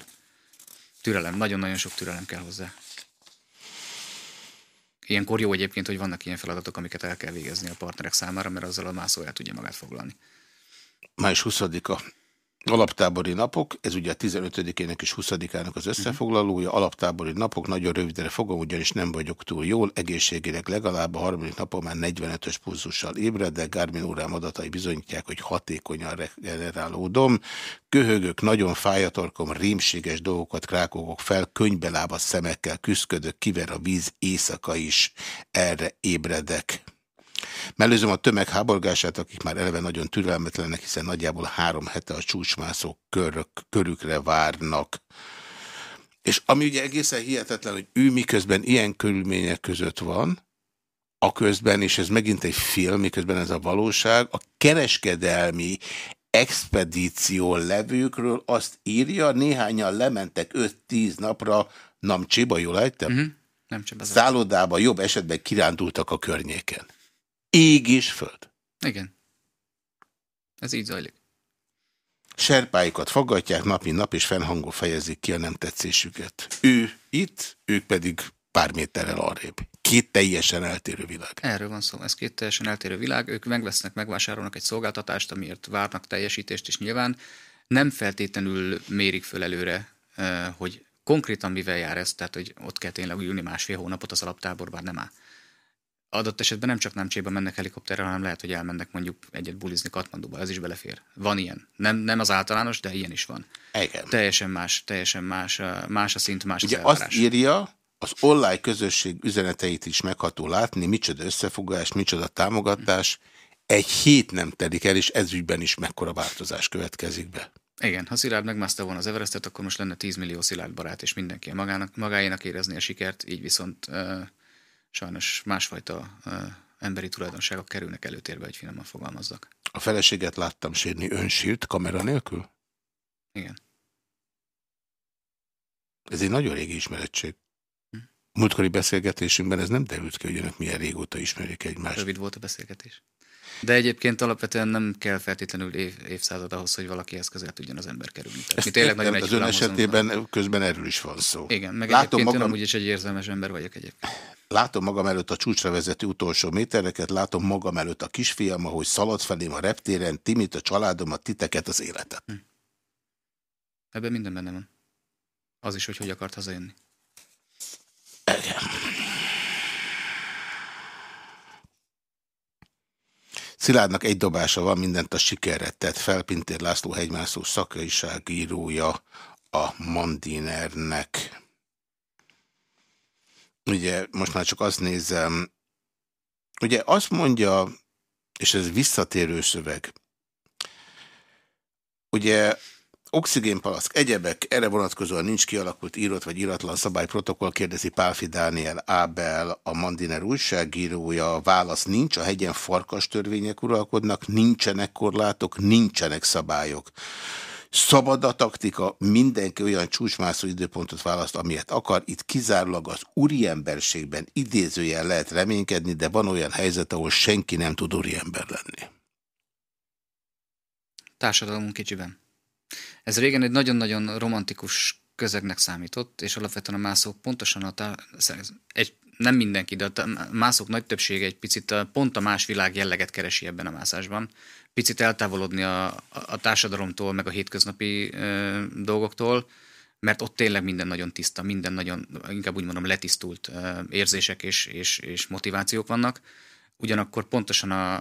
Türelem, nagyon-nagyon sok türelem kell hozzá. Ilyenkor jó egyébként, hogy vannak ilyen feladatok, amiket el kell végezni a partnerek számára, mert azzal a mászó el tudja magát foglalni. Május 20-a Alaptábori napok, ez ugye a 15-ének és 20-ának az összefoglalója, alaptábori napok, nagyon rövidre fogom, ugyanis nem vagyok túl jól, egészségileg legalább a harmadik napon már 45-ös pulzussal ébred, de Garmin órám adatai bizonyítják, hogy hatékonyan regenerálódom. Köhögök, nagyon fáj a torkom, rémséges dolgokat krákogok fel, könybelába szemekkel küzdködök, kiver a víz, éjszaka is erre ébredek. Mellőzöm a tömeg háborgását, akik már eleve nagyon türelmetlenek, hiszen nagyjából három hete a csúcsmászók körök, körükre várnak. És ami ugye egészen hihetetlen, hogy ő miközben ilyen körülmények között van, a közben, és ez megint egy film, miközben ez a valóság, a kereskedelmi expedíció levőkről azt írja, néhányan lementek 5-10 napra Namcsiba, jól ejtem? Uh -huh. Nem Szállodába jobb esetben kirándultak a környéken. Ég és föld. Igen. Ez így zajlik. Serpáikat fogadják napi nap, és fennhangon fejezik ki a nem tetszésüket. Ő itt, ők pedig pár méterrel arrébb. Két teljesen eltérő világ. Erről van szó, ez két teljesen eltérő világ. Ők megvesznek, megvásárolnak egy szolgáltatást, amiért várnak teljesítést, és nyilván nem feltétlenül mérik föl előre, eh, hogy konkrétan mivel jár ez, tehát hogy ott kell tényleg ülni másfél hónapot az alaptáborban, nem áll adott esetben nem csak Námcséba mennek helikopterrel, hanem lehet, hogy elmennek mondjuk egyet bulizni Katmanduba, ez is belefér. Van ilyen. Nem, nem az általános, de ilyen is van. Igen. Teljesen más, teljesen más, más a szint, más Ugye az elvárás. azt írja, az online közösség üzeneteit is megható látni, micsoda összefogás, micsoda támogatás. Egy hét nem telik el, és ezügyben is mekkora változás következik be. Igen, ha Szilárd megmászta volna az Everestet, akkor most lenne 10 millió Szilárd barát, és mindenki magának, magáénak érezni a sikert, így viszont uh, sajnos másfajta emberi tulajdonságok kerülnek előtérbe, hogy finoman fogalmazzak. A feleséget láttam sírni önsírt kamera nélkül? Igen. Ez egy nagyon régi ismerettség. Hm. Múltkori beszélgetésünkben ez nem derült ki, hogy önök milyen régóta ismerik egymást. Rövid volt a beszélgetés. De egyébként alapvetően nem kell feltétlenül év, évszázad ahhoz, hogy valakihez közel tudjon az ember kerülni. Tehát mi tényleg nagyon az ön esetében van. közben erről is van szó. Igen, meg Látom egyébként magam... amúgy is egy érzelmes ember vagyok egyébként. Látom magam előtt a csúcsra vezető utolsó métereket, látom magam előtt a kisfiam, ahogy szalad felém a reptéren, Timit, a családomat, titeket, az életet. Hm. Ebben minden benne van. Az is, hogy hogy akart hazajönni. Igen. Szilárdnak egy dobása van, mindent a sikerre tett fel, Pintér László hegymászó szakaiságírója a Mandinernek. Ugye most már csak azt nézem, ugye azt mondja, és ez visszatérő szöveg, ugye Oxigénpalaszk, egyebek, erre vonatkozóan nincs kialakult írott vagy íratlan szabályprotokoll, kérdezi Pálfi Dániel Ábel, a Mandiner újságírója. A válasz nincs, a hegyen farkas törvények uralkodnak, nincsenek korlátok, nincsenek szabályok. Szabad a taktika, mindenki olyan csúcsmászó időpontot választ, amilyet akar. Itt kizárólag az úriemberségben idézőjel lehet reménykedni, de van olyan helyzet, ahol senki nem tud úriember lenni. Társadalmunk kicsiben. Ez régen egy nagyon-nagyon romantikus közegnek számított, és alapvetően a mászók pontosan a egy, nem mindenki, de a mászók nagy többsége egy picit pont a más világ jelleget keresi ebben a mászásban. Picit eltávolodni a, a társadalomtól, meg a hétköznapi ö, dolgoktól, mert ott tényleg minden nagyon tiszta, minden nagyon, inkább úgy mondom, letisztult ö, érzések és, és, és motivációk vannak. Ugyanakkor pontosan a,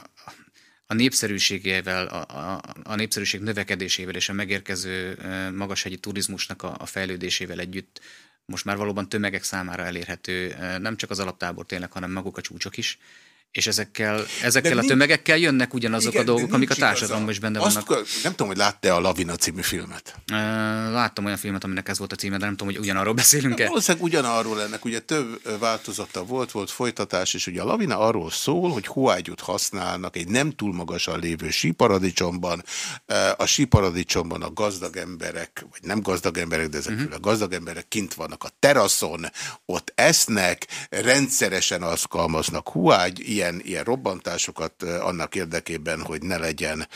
a népszerűségével, a, a, a népszerűség növekedésével és a megérkező magashegyi turizmusnak a, a fejlődésével együtt most már valóban tömegek számára elérhető nem csak az alaptábor tényleg, hanem maguk a csúcsok is, És ezekkel, ezekkel a tömegekkel jönnek ugyanazok igen, a dolgok, amik a társadalomban is benne vannak. Azt, nem tudom, hogy látta-e a Lavina című filmet. Láttam olyan filmet, aminek ez volt a címe, de nem tudom, hogy ugyanarról beszélünk-e. Valószínűleg ugyanarról ennek ugye több változata volt, volt folytatás, és ugye a Lavina arról szól, hogy hóágyút használnak egy nem túl magasan lévő síparadicsomban. A síparadicsomban a gazdag emberek, vagy nem gazdag emberek, de ezek uh mhm. -huh. a gazdag emberek kint vannak a teraszon, ott esznek, rendszeresen alkalmaznak hóágy, ilyen ilyen, robbantásokat annak érdekében, hogy ne legyen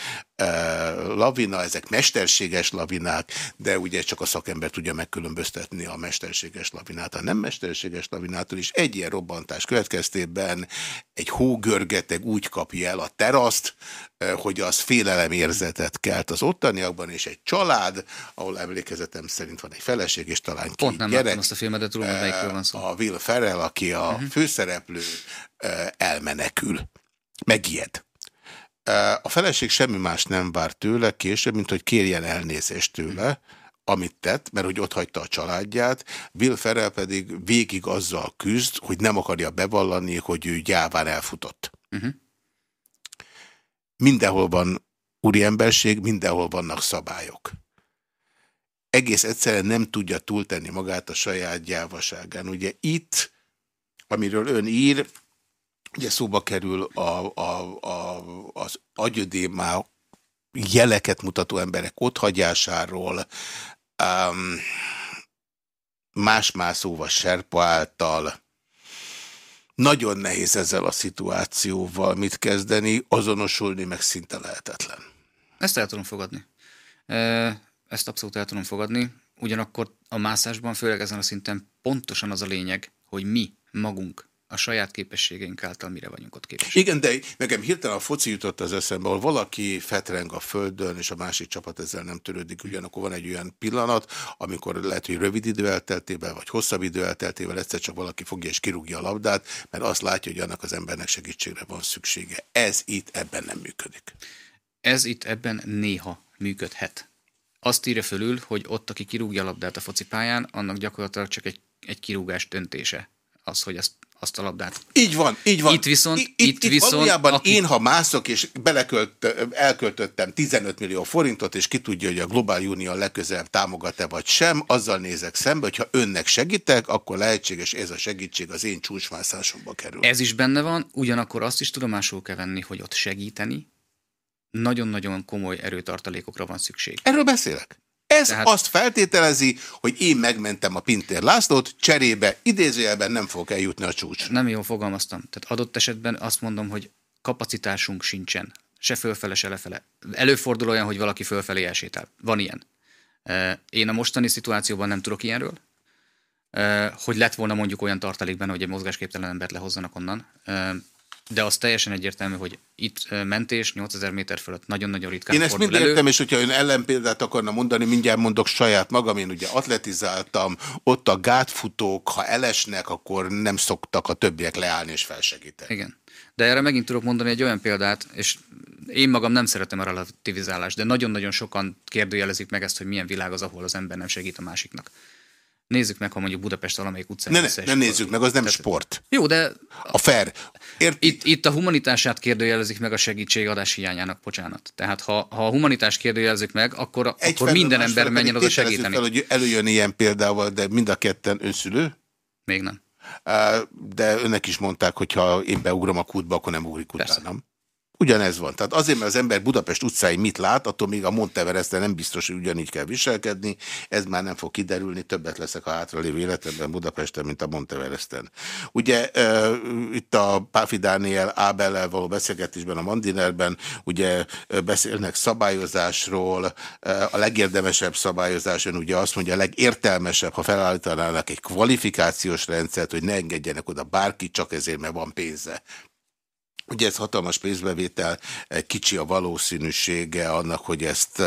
lavina, ezek mesterséges lavinák, de ugye csak a szakember tudja megkülönböztetni a mesterséges lavinát a nem mesterséges lavinától is. Egy ilyen robbantás következtében egy hógörgeteg úgy kapja el a teraszt, hogy az félelemérzetet kelt az ottaniakban, és egy család, ahol emlékezetem szerint van egy feleség, és talán két Pont nem gyerek. azt a filmet, de tudom, melyikről van szó. A Will Ferrell, aki a uh mhm. -huh. főszereplő, elmenekül. Megijed. A feleség semmi más nem vár tőle később, mint hogy kérjen elnézést tőle, amit tett, mert hogy ott hagyta a családját, Will Ferrell pedig végig azzal küzd, hogy nem akarja bevallani, hogy ő gyáván elfutott. Uh mhm. -huh. Mindenhol van úriemberség, mindenhol vannak szabályok. Egész egyszerűen nem tudja túltenni magát a saját gyávaságán. Ugye itt, amiről ön ír, Ugye szóba kerül a, a, a, az agyödémá jeleket mutató emberek otthagyásáról, um, más-más szóval serpa által. Nagyon nehéz ezzel a szituációval mit kezdeni, azonosulni meg szinte lehetetlen. Ezt el tudom fogadni. Ezt abszolút el tudom fogadni. Ugyanakkor a mászásban, főleg ezen a szinten pontosan az a lényeg, hogy mi magunk a saját képességeink által mire vagyunk ott képesek. Igen, de nekem hirtelen a foci jutott az eszembe, ahol valaki fetreng a földön, és a másik csapat ezzel nem törődik. Ugyanakkor van egy olyan pillanat, amikor lehet, hogy rövid idő elteltével, vagy hosszabb idő elteltével egyszer csak valaki fogja és kirúgja a labdát, mert azt látja, hogy annak az embernek segítségre van szüksége. Ez itt ebben nem működik. Ez itt ebben néha működhet. Azt írja fölül, hogy ott, aki kirúgja a labdát a focipályán, annak gyakorlatilag csak egy, egy kirúgás döntése. Az, hogy ezt azt a labdát. Így van, így van. Itt viszont, itt, itt, itt viszont valójában aki... én, ha mászok, és belekölt, elköltöttem 15 millió forintot, és ki tudja, hogy a Global Union legközelebb támogat-e vagy sem, azzal nézek szembe, hogyha önnek segítek, akkor lehetséges ez a segítség az én csúcsmászásomba kerül. Ez is benne van, ugyanakkor azt is tudomásul kell venni, hogy ott segíteni nagyon-nagyon komoly erőtartalékokra van szükség. Erről beszélek. Ez Tehát... azt feltételezi, hogy én megmentem a Pintér Lászlót, cserébe idézőjelben nem fog eljutni a csúcs. Nem jól fogalmaztam. Tehát adott esetben azt mondom, hogy kapacitásunk sincsen. Se fölfele, se lefele. Előfordul olyan, hogy valaki fölfelé elsétál. Van ilyen. Én a mostani szituációban nem tudok ilyenről, hogy lett volna mondjuk olyan tartalékben, hogy egy mozgásképtelen embert lehozzanak onnan de az teljesen egyértelmű, hogy itt mentés 8000 méter fölött nagyon-nagyon ritkán Én ezt mind elő. értem, és hogyha ön ellenpéldát akarna mondani, mindjárt mondok saját magam, én ugye atletizáltam, ott a gátfutók, ha elesnek, akkor nem szoktak a többiek leállni és felsegíteni. Igen. De erre megint tudok mondani egy olyan példát, és én magam nem szeretem a relativizálást, de nagyon-nagyon sokan kérdőjelezik meg ezt, hogy milyen világ az, ahol az ember nem segít a másiknak. Nézzük meg, ha mondjuk Budapest valamelyik utcán. Ne, ne, ne nézzük meg, az nem Tehát, sport. Jó, de... A fair. Ért... Itt, itt a humanitását kérdőjelezik meg a segítségadás hiányának, bocsánat. Tehát ha, ha a humanitást kérdőjelezik meg, akkor, akkor minden ember menjen oda segíteni. Fel, hogy előjön ilyen példával, de mind a ketten önszülő? Még nem. De önnek is mondták, hogy ha én beugrom a kútba, akkor nem ugrik utánam. Ugyanez van. Tehát azért, mert az ember Budapest utcái mit lát, attól még a Monteveresten nem biztos, hogy ugyanígy kell viselkedni. Ez már nem fog kiderülni, többet leszek a hátralévő életemben Budapesten, mint a Monteveresten. Ugye uh, itt a Páfi Dániel Ábellel való beszélgetésben a Mandinerben ugye beszélnek szabályozásról, a legérdemesebb szabályozás, ön ugye azt mondja, a legértelmesebb, ha felállítanának egy kvalifikációs rendszert, hogy ne engedjenek oda bárki, csak ezért, mert van pénze. Ugye ez hatalmas pénzbevétel, kicsi a valószínűsége annak, hogy ezt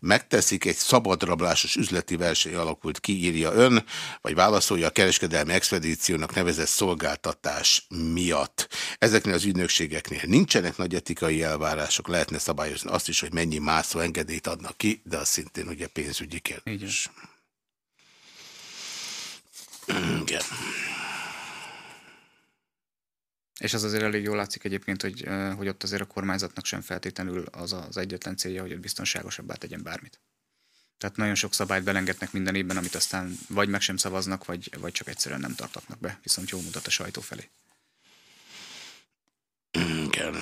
megteszik. Egy szabadrablásos üzleti verseny alakult ki, írja ön, vagy válaszolja a kereskedelmi expedíciónak nevezett szolgáltatás miatt. Ezeknél az ügynökségeknél nincsenek nagy etikai elvárások, lehetne szabályozni azt is, hogy mennyi mászó engedélyt adnak ki, de az szintén ugye pénzügyi kérdés. Igen. És az azért elég jól látszik egyébként, hogy, hogy ott azért a kormányzatnak sem feltétlenül az az egyetlen célja, hogy ott biztonságosabbá tegyen bármit. Tehát nagyon sok szabályt belengetnek minden évben, amit aztán vagy meg sem szavaznak, vagy, vagy csak egyszerűen nem tartatnak be, viszont jó mutat a sajtó felé. Igen.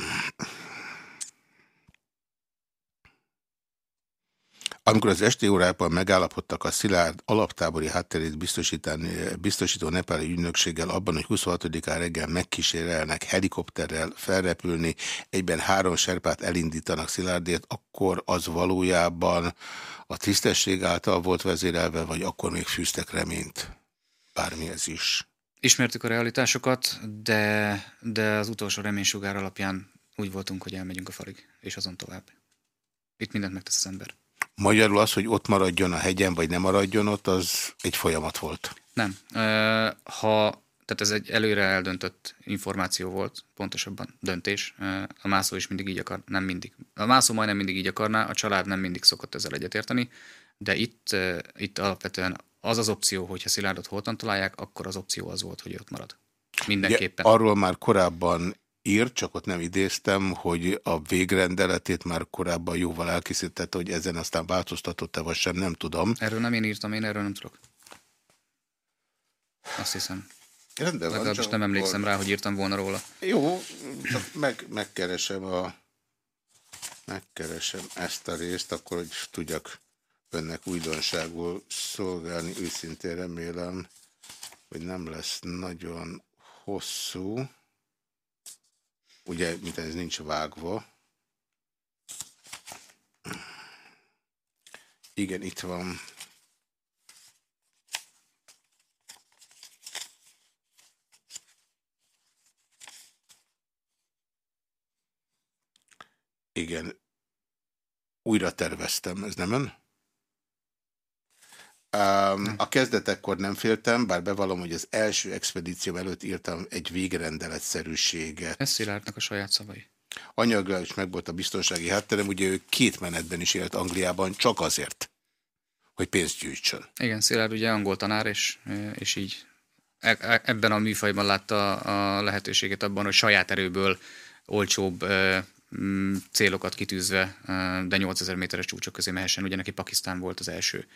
Amikor az esti órában megállapodtak a Szilárd alaptábori hátterét biztosító nepáli ügynökséggel abban, hogy 26-án reggel megkísérelnek helikopterrel felrepülni, egyben három serpát elindítanak Szilárdért, akkor az valójában a tisztesség által volt vezérelve, vagy akkor még fűztek reményt? Bármi ez is. Ismertük a realitásokat, de, de az utolsó reménysugár alapján úgy voltunk, hogy elmegyünk a falig, és azon tovább. Itt mindent megtesz az ember. Magyarul az, hogy ott maradjon a hegyen, vagy nem maradjon ott, az egy folyamat volt. Nem. Ha, tehát ez egy előre eldöntött információ volt, pontosabban döntés. A mászó is mindig így akar, nem mindig. A mászó majdnem mindig így akarná, a család nem mindig szokott ezzel egyetérteni, de itt, itt alapvetően az az opció, hogyha Szilárdot holtan találják, akkor az opció az volt, hogy ott marad. Mindenképpen. Ugye, arról már korábban írt, csak ott nem idéztem, hogy a végrendeletét már korábban jóval elkészítette, hogy ezen aztán változtatott-e vagy sem, nem tudom. Erről nem én írtam, én erről nem tudok. Azt hiszem. Rendben van. Legalábbis nem emlékszem akkor... rá, hogy írtam volna róla. Jó, csak meg, megkeresem a megkeresem ezt a részt, akkor hogy tudjak önnek újdonságul szolgálni. Őszintén remélem, hogy nem lesz nagyon hosszú. Ugye, mint ez nincs vágva. Igen, itt van. Igen. Újra terveztem, ez nem ön? Um, a kezdetekkor nem féltem, bár bevallom, hogy az első expedíció előtt írtam egy végrendeletszerűséget. Ez Szilárdnak a saját szavai. Anyagra is megvolt a biztonsági hátterem, ugye ő két menetben is élt Angliában, csak azért, hogy pénzt gyűjtsön. Igen, Szilárd ugye angol tanár, és, és így e, e, ebben a műfajban látta a lehetőséget abban, hogy saját erőből olcsóbb célokat kitűzve, de 8000 méteres csúcsok közé mehessen, ugye neki Pakisztán volt az első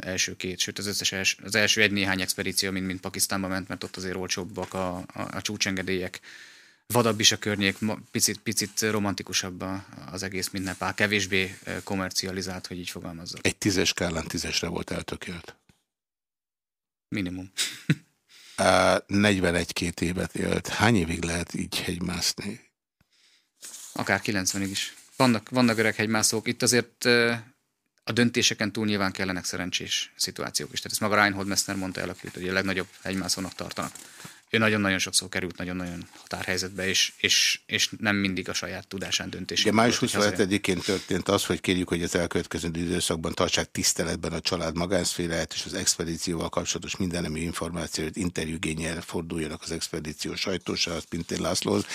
első két, sőt az összes els, az első egy-néhány expedíció, mint, mint Pakisztánba ment, mert ott azért olcsóbbak a, a, a csúcsengedélyek. Vadabb is a környék, picit, picit romantikusabb az egész, mint Nepál, kevésbé komercializált, hogy így fogalmazzak. Egy tízes skálán tízesre volt eltökélt. Minimum. 41-2 évet élt. Hány évig lehet így hegymászni? Akár 90-ig is. Vannak, vannak öreg hegymászók. Itt azért a döntéseken túl nyilván kellenek szerencsés szituációk is. Tehát ezt maga Reinhold Messner mondta el, akit hogy a legnagyobb hegymászónak tartanak. Ő nagyon-nagyon sokszor került nagyon-nagyon határhelyzetbe, és, és, és nem mindig a saját tudásán döntés. Igen, május 27-én történt az, hogy kérjük, hogy az elkövetkező időszakban tartsák tiszteletben a család magánszféráját, és az expedícióval kapcsolatos mindenemű információt interjúgényel forduljanak az expedíció sajtósához, Pintér Lászlóhoz.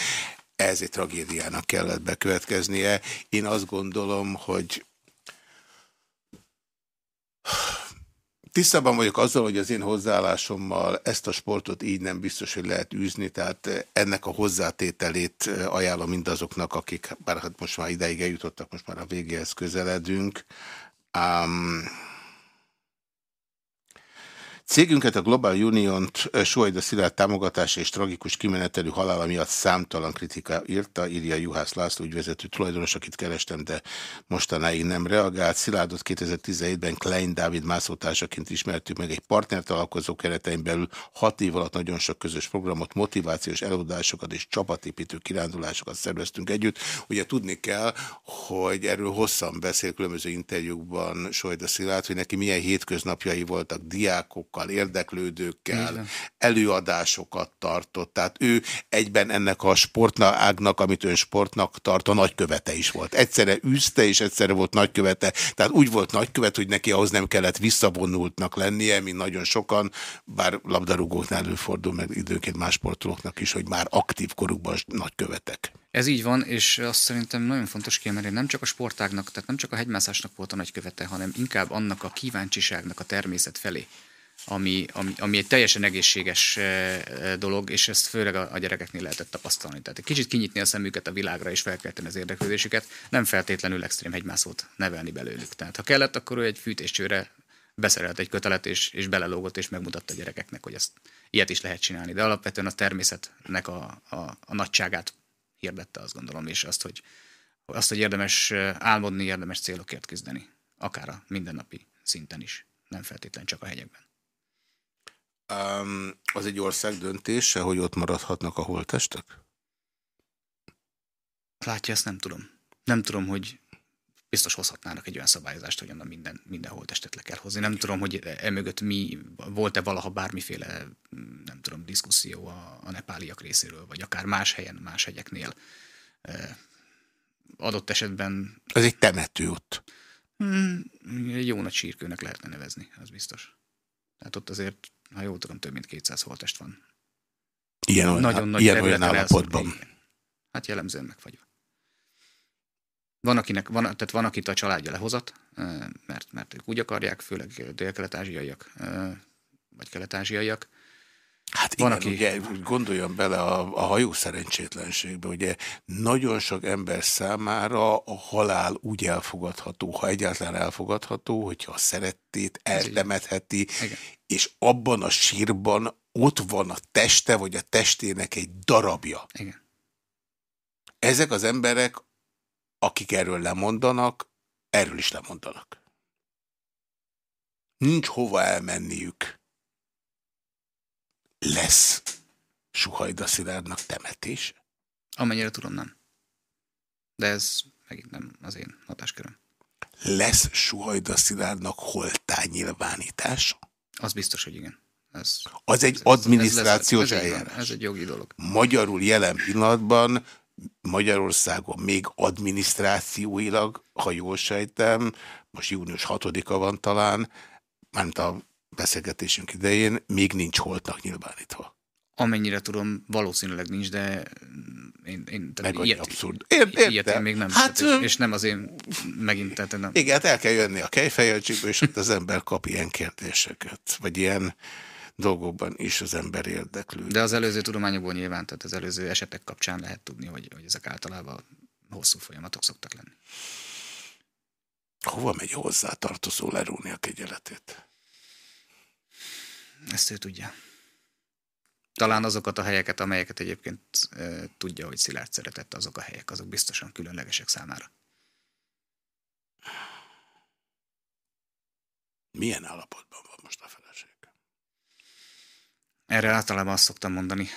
Ez egy tragédiának kellett bekövetkeznie. Én azt gondolom, hogy Tisztában vagyok azzal, hogy az én hozzáállásommal ezt a sportot így nem biztos, hogy lehet űzni, tehát ennek a hozzátételét ajánlom mindazoknak, akik, bár hát most már ideig eljutottak, most már a végéhez közeledünk. Um, Cégünket a Global Union-t Suhajda Szilárd támogatása és tragikus kimenetelű halála miatt számtalan kritika írta, írja Juhász László ügyvezető tulajdonos, akit kerestem, de mostanáig nem reagált. Szilárdot 2017-ben Klein Dávid mászótársaként ismertük meg egy partnertalálkozó keretein belül hat év alatt nagyon sok közös programot, motivációs előadásokat és csapatépítő kirándulásokat szerveztünk együtt. Ugye tudni kell, hogy erről hosszan beszél különböző interjúkban Suhajda Szilárd, hogy neki milyen hétköznapjai voltak diákokkal, érdeklődőkkel, Igen. előadásokat tartott. Tehát ő egyben ennek a sportnágnak, amit ön sportnak tart, a nagykövete is volt. Egyszerre űzte, és egyszerre volt nagykövete. Tehát úgy volt nagykövet, hogy neki ahhoz nem kellett visszavonultnak lennie, mint nagyon sokan, bár labdarúgóknál előfordul, meg időnként más sportolóknak is, hogy már aktív korukban nagykövetek. Ez így van, és azt szerintem nagyon fontos kiemelni, nem csak a sportágnak, tehát nem csak a hegymászásnak volt a nagykövete, hanem inkább annak a kíváncsiságnak a természet felé ami, ami, ami egy teljesen egészséges dolog, és ezt főleg a, a gyerekeknél lehetett tapasztalni. Tehát egy kicsit kinyitni a szemüket a világra, és felkelteni az érdeklődésüket, nem feltétlenül extrém hegymászót nevelni belőlük. Tehát ha kellett, akkor ő egy fűtéscsőre beszerelt egy kötelet, és, és belelógott, és megmutatta a gyerekeknek, hogy ezt ilyet is lehet csinálni. De alapvetően a természetnek a, a, a nagyságát hirdette, azt gondolom, és azt, hogy, azt, hogy érdemes álmodni, érdemes célokért küzdeni, akár a mindennapi szinten is, nem feltétlenül csak a hegyekben. Um, az egy ország döntése, hogy ott maradhatnak a holtestek? Látja, ezt nem tudom. Nem tudom, hogy biztos hozhatnának egy olyan szabályozást, hogy onnan minden, minden holtestet le kell hozni. Nem tudom, hogy emögött mi, volt-e valaha bármiféle, nem tudom, diszkuszió a, a nepáliak részéről, vagy akár más helyen, más hegyeknél. Adott esetben... Ez egy temető ott. Hmm, jó nagy sírkőnek lehetne nevezni, az biztos. Tehát ott azért ha jól tudom, több mint 200 holtest van. Ilyen, olyan, Nagyon nagy ilyen olyan állapotban. Hát jellemzően megfagyva. Van, akinek, van, tehát van, akit a családja lehozat, mert, mert ők úgy akarják, főleg dél-kelet-ázsiaiak, vagy kelet-ázsiaiak, Hát Van, igen, aki... ugye gondoljon bele a, a hajó szerencsétlenségbe, ugye nagyon sok ember számára a halál úgy elfogadható, ha egyáltalán elfogadható, hogyha a szerettét eltemetheti, és abban a sírban ott van a teste, vagy a testének egy darabja. Igen. Ezek az emberek, akik erről lemondanak, erről is lemondanak. Nincs hova elmenniük lesz Suhajda Szilárdnak temetés? Amennyire tudom, nem. De ez megint nem az én hatásköröm. Lesz Suhajda Szilárdnak holtányilvánítása? Az biztos, hogy igen. Ez, az egy ez, adminisztrációs ez, ez, ez, ez egy jogi dolog. Magyarul jelen pillanatban Magyarországon még adminisztrációilag, ha jól sejtem, most június 6-a van talán, mert a beszélgetésünk idején még nincs holtnak nyilvánítva. Amennyire tudom, valószínűleg nincs, de én, én Meg ilyet, abszurd. Értem. ilyet én még nem. Hát, tehát, és nem az én megint. Tehát nem. Igen, hát el kell jönni a kejfejelcsikbe, és ott az ember kap ilyen kérdéseket, vagy ilyen dolgokban is az ember érdeklő. De az előző tudományokból nyilván, tehát az előző esetek kapcsán lehet tudni, hogy, hogy ezek általában hosszú folyamatok szoktak lenni. Hova megy a hozzátartozó lerúni a kegyeletét? Ezt ő tudja. Talán azokat a helyeket, amelyeket egyébként e, tudja, hogy Szilárd szeretett, azok a helyek, azok biztosan különlegesek számára. Milyen állapotban van most a feleség? Erre általában azt szoktam mondani,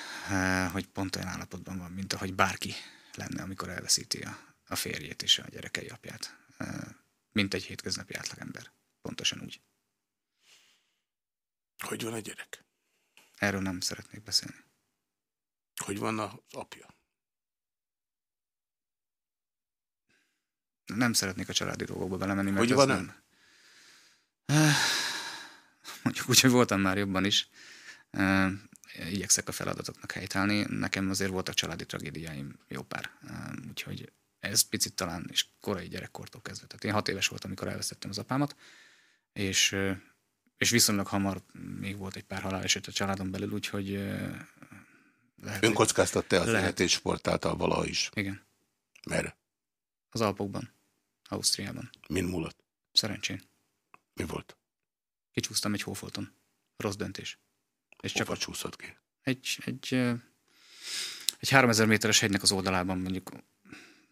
hogy pont olyan állapotban van, mint ahogy bárki lenne, amikor elveszíti a, a férjét és a gyerekei apját. Mint egy hétköznapi átlagember. Pontosan úgy. Hogy van a gyerek? Erről nem szeretnék beszélni. Hogy van az apja? Nem szeretnék a családi dolgokba belemenni, mert Hogy van nem... Mondjuk úgy, hogy voltam már jobban is. Igyekszek a feladatoknak helytállni. Nekem azért voltak családi tragédiáim jó pár. Úgyhogy ez picit talán és korai gyerekkortól kezdve. Tehát én hat éves voltam, amikor elvesztettem az apámat, és és viszonylag hamar még volt egy pár haláleset a családon belül, úgyhogy lehet, Önkockáztatta az lehet. életét sportáltal valaha is? Igen. Merre? Az Alpokban, Ausztriában. Min múlott? Szerencsén. Mi volt? Kicsúsztam egy hófolton. Rossz döntés. És Hova csak csúszott ki? Egy, egy, egy 3000 méteres hegynek az oldalában mondjuk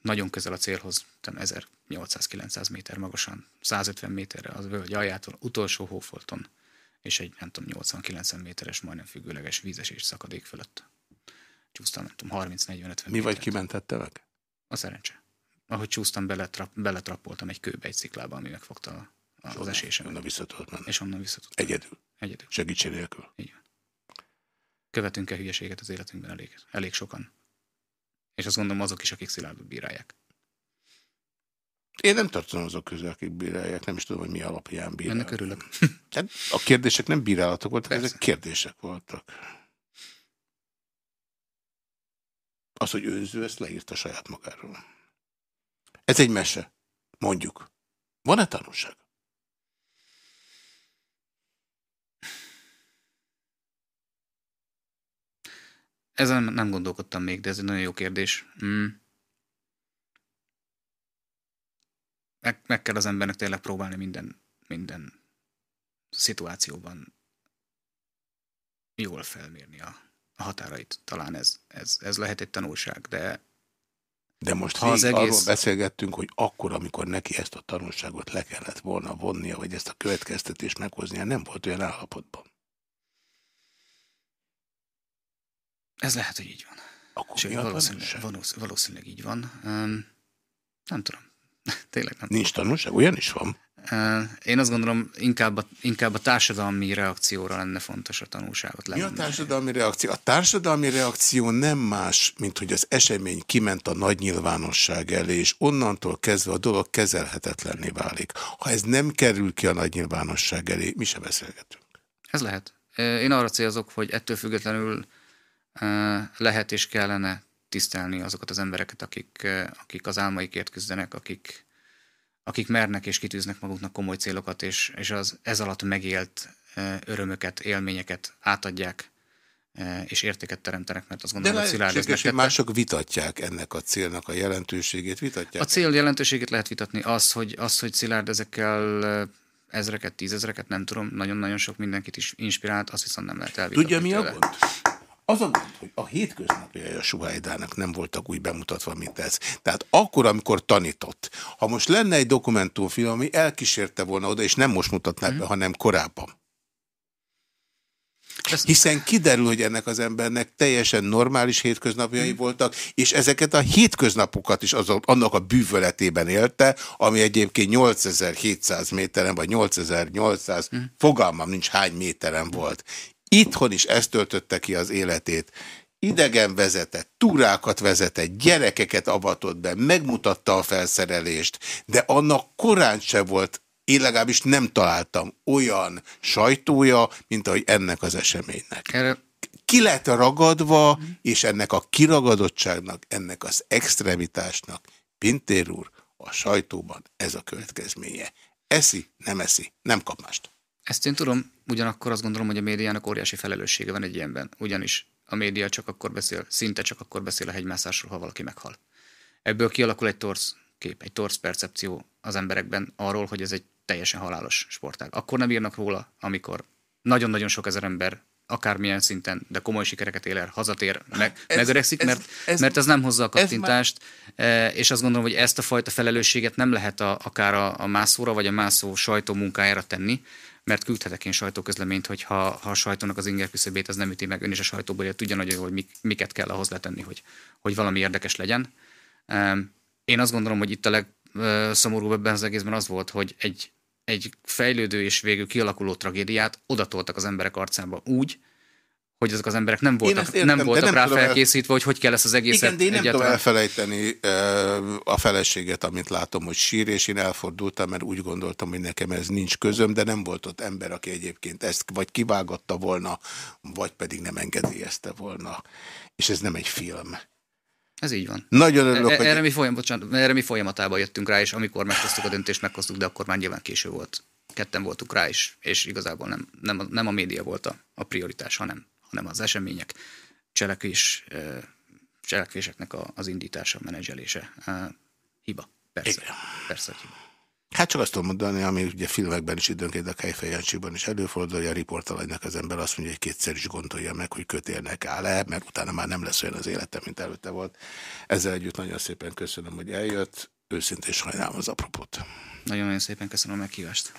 nagyon közel a célhoz, 1800-900 méter magasan, 150 méterre az völgy aljától, utolsó hófolton, és egy nem tudom, 80-90 méteres, majdnem függőleges vízesés szakadék fölött. Csúsztam, nem tudom, 30-40-50 Mi métert. vagy kimentette meg? A szerencse. Ahogy csúsztam, beletrap, beletrappoltam egy kőbe egy sziklába, ami megfogta az esésem. Onnan vissza tudott menni. És onnan vissza tudott Egyedül? Egyedül. Segítség nélkül? Így van. Követünk-e hülyeséget az életünkben elég, elég sokan? És azt gondolom azok is, akik Szilárdot bírálják. Én nem tartom azok közül, akik bírálják, nem is tudom, hogy mi alapján bírálják. Ennek örülök. a kérdések nem bírálatok voltak, Persze. ezek kérdések voltak. Az, hogy önző, ezt leírta saját magáról. Ez egy mese. Mondjuk. Van-e tanulság? Ezen nem gondolkodtam még, de ez egy nagyon jó kérdés. Mm. Meg, meg kell az embernek tényleg próbálni minden, minden szituációban jól felmérni a, a határait. Talán ez, ez, ez lehet egy tanulság, de de most ha az egész... arról beszélgettünk, hogy akkor, amikor neki ezt a tanulságot le kellett volna vonnia, vagy ezt a következtetést meghoznia, nem volt olyan állapotban. Ez lehet, hogy így van. Akkor Sőt, valószínűleg, valószínűleg, valószínűleg így van. Um, nem tudom. Tényleg nem Nincs tanulság? Olyan is van. Én azt gondolom, inkább a, inkább a társadalmi reakcióra lenne fontos a tanulságot lenni. Mi a társadalmi reakció? A társadalmi reakció nem más, mint hogy az esemény kiment a nagy nyilvánosság elé, és onnantól kezdve a dolog kezelhetetlenné válik. Ha ez nem kerül ki a nagy nyilvánosság elé, mi sem beszélgetünk. Ez lehet. Én arra célzok, hogy ettől függetlenül lehet és kellene tisztelni azokat az embereket, akik, akik az álmaikért küzdenek, akik, akik mernek és kitűznek maguknak komoly célokat, és, és az ez alatt megélt örömöket, élményeket átadják, és értéket teremtenek, mert azt gondolom, De hogy Szilárd ez mások vitatják ennek a célnak a jelentőségét, vitatják? A cél jelentőségét lehet vitatni. Az, hogy, az, hogy Szilárd ezekkel ezreket, tízezreket, nem tudom, nagyon-nagyon sok mindenkit is inspirált, azt viszont nem lehet elvitatni. Tudja, mi a gond? Az a hogy a hétköznapjai a Suhajdának nem voltak úgy bemutatva, mint ez. Tehát akkor, amikor tanított, ha most lenne egy dokumentumfilm, ami elkísérte volna oda, és nem most mutatnák mm. be, hanem korábban. Hiszen kiderül, hogy ennek az embernek teljesen normális hétköznapjai mm. voltak, és ezeket a hétköznapokat is azon, annak a bűvöletében élte, ami egyébként 8700 méteren, vagy 8800, mm. fogalmam nincs hány méteren volt. Itthon is ezt töltötte ki az életét. Idegen vezetett, túrákat vezetett, gyerekeket avatott be, megmutatta a felszerelést, de annak korán se volt, én legalábbis nem találtam olyan sajtója, mint ahogy ennek az eseménynek. Erre... Ki lett ragadva, és ennek a kiragadottságnak, ennek az extremitásnak, Pintér úr, a sajtóban ez a következménye. Eszi, nem eszi, nem kap mást. Ezt én tudom, ugyanakkor azt gondolom, hogy a médiának óriási felelőssége van egy ilyenben. Ugyanis a média csak akkor beszél, szinte csak akkor beszél a hegymászásról, ha valaki meghal. Ebből kialakul egy torz kép, egy torz percepció az emberekben arról, hogy ez egy teljesen halálos sportág. Akkor nem írnak róla, amikor nagyon-nagyon sok ezer ember akármilyen szinten, de komoly sikereket ér el, hazatér, meg, ez, megöregszik, mert, ez, mert ez nem hozza a kattintást, már... és azt gondolom, hogy ezt a fajta felelősséget nem lehet a, akár a, a mászóra, vagy a mászó sajtó munkájára tenni, mert küldhetek én sajtóközleményt, hogy ha, ha a sajtónak az inger küszöbét az nem üti meg, ön is a sajtóból jött, tudja nagyon hogy mik, miket kell ahhoz letenni, hogy, hogy valami érdekes legyen. Én azt gondolom, hogy itt a legszomorúbb ebben az egészben az volt, hogy egy, egy fejlődő és végül kialakuló tragédiát odatoltak az emberek arcába úgy, hogy ezek az emberek nem voltak, értem, nem voltak nem rá felkészítve, el... hogy hogy kell ezt az egészet Igen, de én nem egyáltalán... tudom elfelejteni a feleséget, amit látom, hogy sír, és én elfordultam, mert úgy gondoltam, hogy nekem ez nincs közöm, de nem volt ott ember, aki egyébként ezt vagy kivágatta volna, vagy pedig nem engedélyezte volna. És ez nem egy film. Ez így van. Nagyon örülök, e hogy... Erre mi, folyam, bocsánat, erre mi folyamatában jöttünk rá, és amikor meghoztuk a döntést, meghoztuk, de akkor már nyilván késő volt. Ketten voltunk rá is, és igazából nem, nem, a, nem a média volt a, a prioritás, hanem hanem az események, cselekvés, cselekvéseknek az indítása, menedzselése. Hiba, persze. Igen. Persze, hiba. Hát csak azt tudom mondani, ami ugye filmekben is időnként a Kejfejancsiban is előfordul, hogy a riportalanynak az ember azt mondja, hogy kétszer is gondolja meg, hogy kötélnek áll-e, mert utána már nem lesz olyan az élete, mint előtte volt. Ezzel együtt nagyon szépen köszönöm, hogy eljött, őszintén sajnálom az apropót. Nagyon-nagyon szépen köszönöm a meghívást.